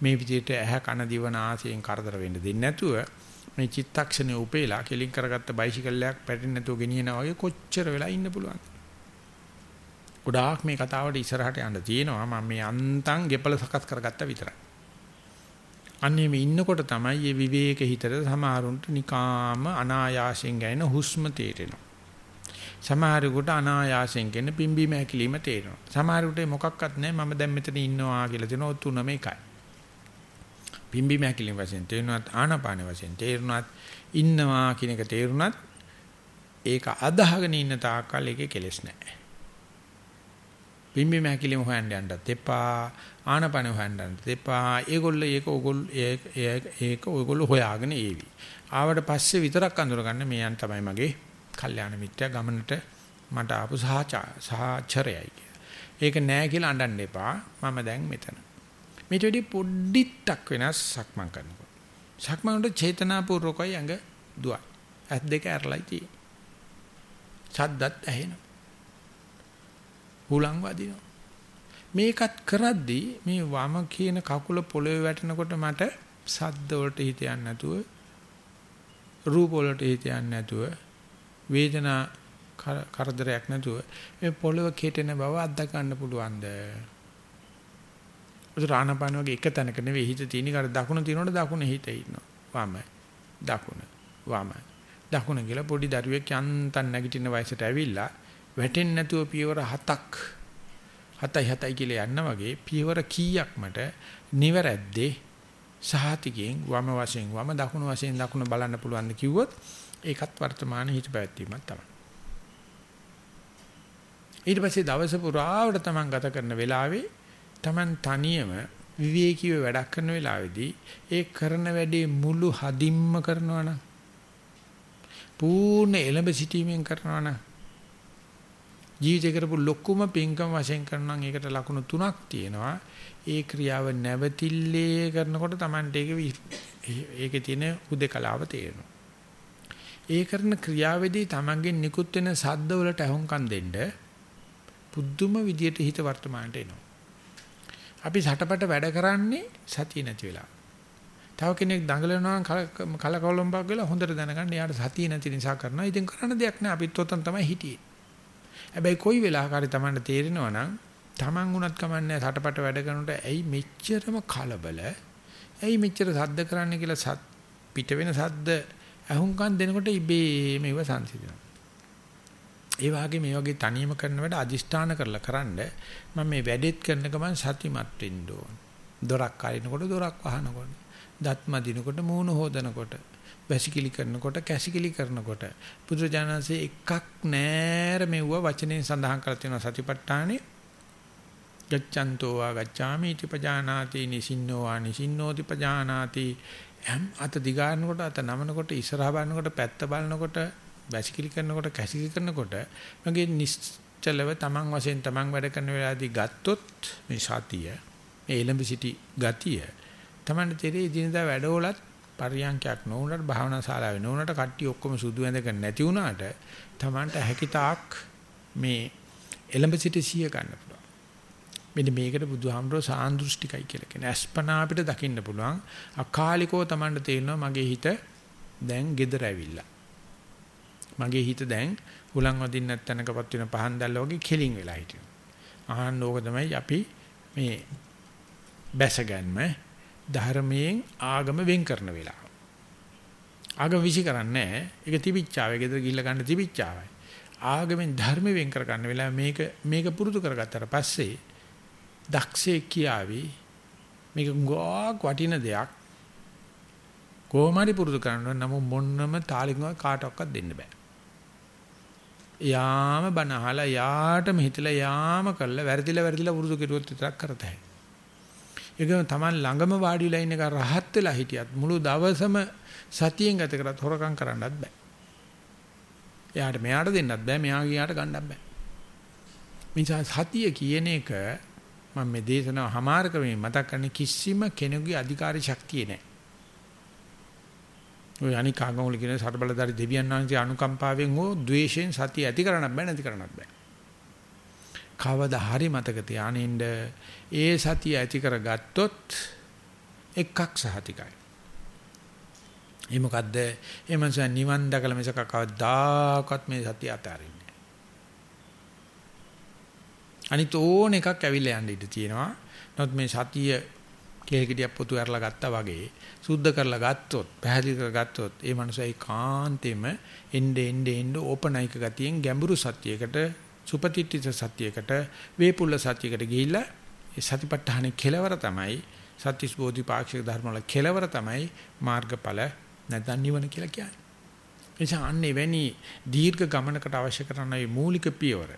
මේ විදිහට ඇහ කන දිව නාසයෙන් කරදර වෙන්න දෙන්නේ නැතුව මේ චිත්තක්ෂණේ උපේලා කෙලින් කරගත්ත බයිසිකලයක් පැටෙන්නේ නැතුව ගෙනියනවා වගේ කොච්චර වෙලා ඉන්න පුළුවන්ද? ගොඩාක් මේ කතාවට ඉස්සරහට යන්න තියෙනවා මම මේ අන්තං ගෙපල සකස් කරගත්ත විතරයි. අන්නේ මේ ඉන්නකොට තමයි මේ විවේක හිතට සමහරුන්ට නිකාම අනායාසයෙන් ගැන හුස්ම තේරෙනවා. සමහරෙකුට අනායාසයෙන් කියන පිම්බීම හැකිලිම තේරෙනවා. සමහරෙකුට මොකක්වත් නැහැ මම දැන් මෙතන ඉන්නවා කියලා දෙනවා තුනම එකයි. පිම්බීම හැකිලිම වශයෙන් තේරුණත් ආනාපාන වශයෙන් තේරුණත් ඉන්නවා කියන එක තේරුණත් ඒක අදහගෙන ඉන්න තාක්කල් ඒකේ කෙලෙස් නැහැ. පිම්බීම හැකිලිම හොයන්න යන්නත් එපා ආනාපාන හොයන්න යන්නත් එපා. ඒගොල්ලෝ ඒක ඕගොල්ලෝ ඒක ඕගොල්ලෝ හොයාගෙන ඒවි. ආවට පස්සේ විතරක් අඳුරගන්න මේයන් තමයි මගේ කල්යාණ මිත්‍යා ගමනට මට ආපු සහචරයයි ඒක නෑ කියලා අඬන්න එපා. මම දැන් මෙතන. මේට වැඩි පොඩ්ඩක් වෙනස් සක්මන් කරනකොට. සක්මන් වලට චේතනාපූර්වකයි ඇඟ දුවයි. ඇස් දෙක ඇරලයි තියෙන්නේ. ශබ්දත් ඇහෙනවා. හුලං වදිනවා. මේකත් කරද්දී මේ වම කියන කකුල පොළවේ වැටෙනකොට මට සද්ද වලට හිත යන්නේ නැතුව රූප වලට හිත යන්නේ නැතුව වේදනා කරදරයක් නැතුව මේ පොළව කෙටෙන බව අත්දක ගන්න පුළුවන්ද? උදාහරණපන වගේ එක තැනක නෙවෙයි හිත තියෙන කර දකුණ තියෙනකොට දකුණ හිත ඉන්නවා. වම දකුණ වම දකුණ කියලා පොඩි දරුවෙක් යන්තම් නැගිටින වයසට ඇවිල්ලා වැටෙන්නේ නැතුව පියවර හතක් හතයි හතයි කියලා යන්න වගේ පියවර කීයක් මට නිවැරද්දේ සහතිකයෙන් වම වශයෙන් වම දකුණු වශයෙන් දකුණ බලන්න පුළුවන් ද කිව්වොත් ඒකත් වර්තමාන හිත පැවැත්වීමක් තමයි. ඊට පස්සේ දවස පුරාවට තමන් ගත කරන වෙලාවේ තමන් තනියම විවේකීව වැඩක් කරන වෙලාවේදී ඒ කරන වැඩේ මුළු හදින්ම කරනවා නම් පූර්ණ එළඹ සිටීමෙන් කරනවා නම් ජීවිතේ කරපු ලොකුම පින්කම් වශයෙන් කරනවා නම් ඒකට ලකුණු තුනක් තියෙනවා ඒ ක්‍රියාව නැවතිල්ලේ කරනකොට Tamante ඒක ඒකේ තියෙන උදේකලාව තේරෙනවා ඒ කරන ක්‍රියාවේදී Tamangen නිකුත් වෙන සද්ද වලට අහුම්කම් දෙන්න පුදුම විදියට හිත වර්තමානට එනවා. අපි සටපට වැඩ කරන්නේ සතිය නැති වෙලා. තව කෙනෙක් දඟලනවා කලකවලම්බක් වෙලා හොඳට දැනගන්න එයාට සතිය නැති නිසා කරනවා. ඉතින් කරන්න දෙයක් නෑ අපිත් ඔතන තමයි හිටියේ. හැබැයි කොයි වෙලාවකරි Tamanට තේරෙනවා නම් Taman උනත් කමන්නේ සටපට වැඩ කරනකොට ඇයි මෙච්චරම කලබල? ඇයි මෙච්චර සද්ද කරන්න කියලා පිට වෙන සද්ද අහුම්කම් දෙනකොට ඉබේ මේව සංසිඳනවා. ඒ වගේ මේ වගේ තනියම කරන වැඩ අදිෂ්ඨාන කරලා කරන්න මම මේ වැඩෙත් කරන ගමන් සතිමත් වෙන්න ඕන. දොරක් අරිනකොට දොරක් වහනකොට, දත් මදිනකොට මූණ හොදනකොට, වැසිකිලි කරනකොට, කැසිකිලි කරනකොට. බුදුරජාණන්සේ එකක් නෑර මෙවුව වචනේ සඳහන් කරලා තියෙනවා සතිපට්ඨානේ. ගච්ඡන්තෝ වා ගච්ඡාමි इति පජානාති නිසින්නෝ වා නිසින්නෝති පජානාති. හැම අත දිගාරනකොට අත නමනකොට ඉස්සරහා බලනකොට පැත්ත බලනකොට වැසිකිලි කරනකොට කැසිකිලි කරනකොට මගේ නිශ්චලව තමන් වශයෙන් තමන් වැඩ කරන වෙලාවදී ගත්තොත් මේ සතිය මේ එලඹ සිටි ගතිය තමන්ට තේරෙයි දිනදා වැඩවලත් පරියන්කයක් නොවුනට භාවනා ශාලාවේ නොවුනට කට්ටිය ඔක්කොම සුදු ඇඳගෙන නැති වුණාට තමන්ට හැකිතාක් මේ එලඹ සිටි සිය ගන්න පුළුවන්. මෙන්න මේකට බුදුහාමරෝ සාන්දෘෂ්ටිකයි කියලා කියන. අස්පනා අපිට දකින්න පුළුවන්. අකාලිකව Tamanට තේරෙනවා මගේ හිත දැන් gedara ඇවිල්ලා. මගේ හිත දැන් හුලං වදින්න නැත්නම්කපත් වෙන පහන් දැල්ල වගේ කෙලින් වෙලා හිටිනවා අහන්න ඕක තමයි අපි මේ බැසගන්ම ධර්මයෙන් ආගම වෙන් කරන වෙලාව. ආගම විසි කරන්නේ ඒක තිබිච්චාවේ ගෙදර ගිහිල්ලා ගන්න තිබිච්චාවයි. ආගමෙන් ධර්ම වෙන් කර ගන්න වෙලාව මේක මේක පුරුදු කරගත්තට පස්සේ දක්ෂේ කියාවි. මේක ගොක් වටින දෙයක්. කොහොමරි පුරුදු කරනවා නම් මොන්නම තාලිකව කාටවත් දෙන්න බෑ. යාම බනහලා යාටම හිතලා යාම කරලා වැරදිලා වැරදිලා පුරුදු කෙරුවොත් විතරක් කරතයි. ඒකම Taman ළඟම වාඩි වෙලා ඉන්න එක රහත් වෙලා හිටියත් මුළු දවසම සතියෙන් ගත කරත් හොරකම් කරන්නත් බෑ. එයාට මෙයාට දෙන්නත් බෑ මෙයා ගියාට ගන්නත් බෑ. මිනිසා සතිය කියන එක මම මේ දේශනාව හමාර කරමින් මතක් කරන්නේ කිසිම කෙනෙකුගේ අධිකාරී ශක්තිය නැහැ. ඔය අනික ආගමවල කියන සතරබලධාරී දෙවියන් වහන්සේ අනුකම්පාවෙන් හෝ ද්වේෂයෙන් සතිය ඇති කරන්නත් බෑ නැති කරන්නත් බෑ. කවදා හරි මතක තියානින්න ඒ සතිය ඇති කරගත්තොත් එකක් සහතිකයි. ඒ මොකද්ද? ඒ මනුස්සය නිවන් දැකලා මිසක කවදාකවත් මේ සතිය අතාරින්නේ නැහැ. අනිත් ඕන එකක් ඇවිල්ලා යන්න ඉඩ තියෙනවා. නමුත් මේ සතිය කේල්ගිඩියක් පොතු ඇරලා ගත්තා වගේ සුද්ධ කරලා ගත්තොත් පැහැදිලි කරගත්තොත් ඒ මනුස්සයයි කාන්තෙම එnde ende ende ඕපනයික ගතියෙන් ගැඹුරු සත්‍යයකට සුපතිට්ඨිත සත්‍යයකට වේපුල්ල සත්‍යයකට ගිහිල්ලා ඒ සතිපට්ඨානෙ කෙලවර තමයි සත්‍තිස් බෝධිපාක්ෂික ධර්ම වල කෙලවර තමයි මාර්ගඵල නැත්නම් නිවන කියලා කියන්නේ. එනිසා අන්නේ වැනි දීර්ඝ ගමනකට අවශ්‍ය කරන මේ මූලික පියවර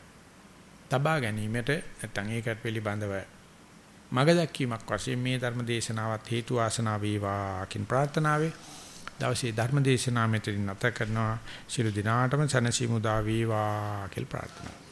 තබා ගැනීමට නැත්නම් ඒකට පිළිබඳව මග දැක්වීමක් වශයෙන් මේ ධර්ම දේශනාවත් හේතු ආසනාව වේවා කින් ප්‍රාර්ථනාවේ දවසේ ධර්ම දේශනාව මෙතනින් නැත කරනවා. ශිරු දිනාටම සනසිමුදා වේවා කියලා ප්‍රාර්ථනා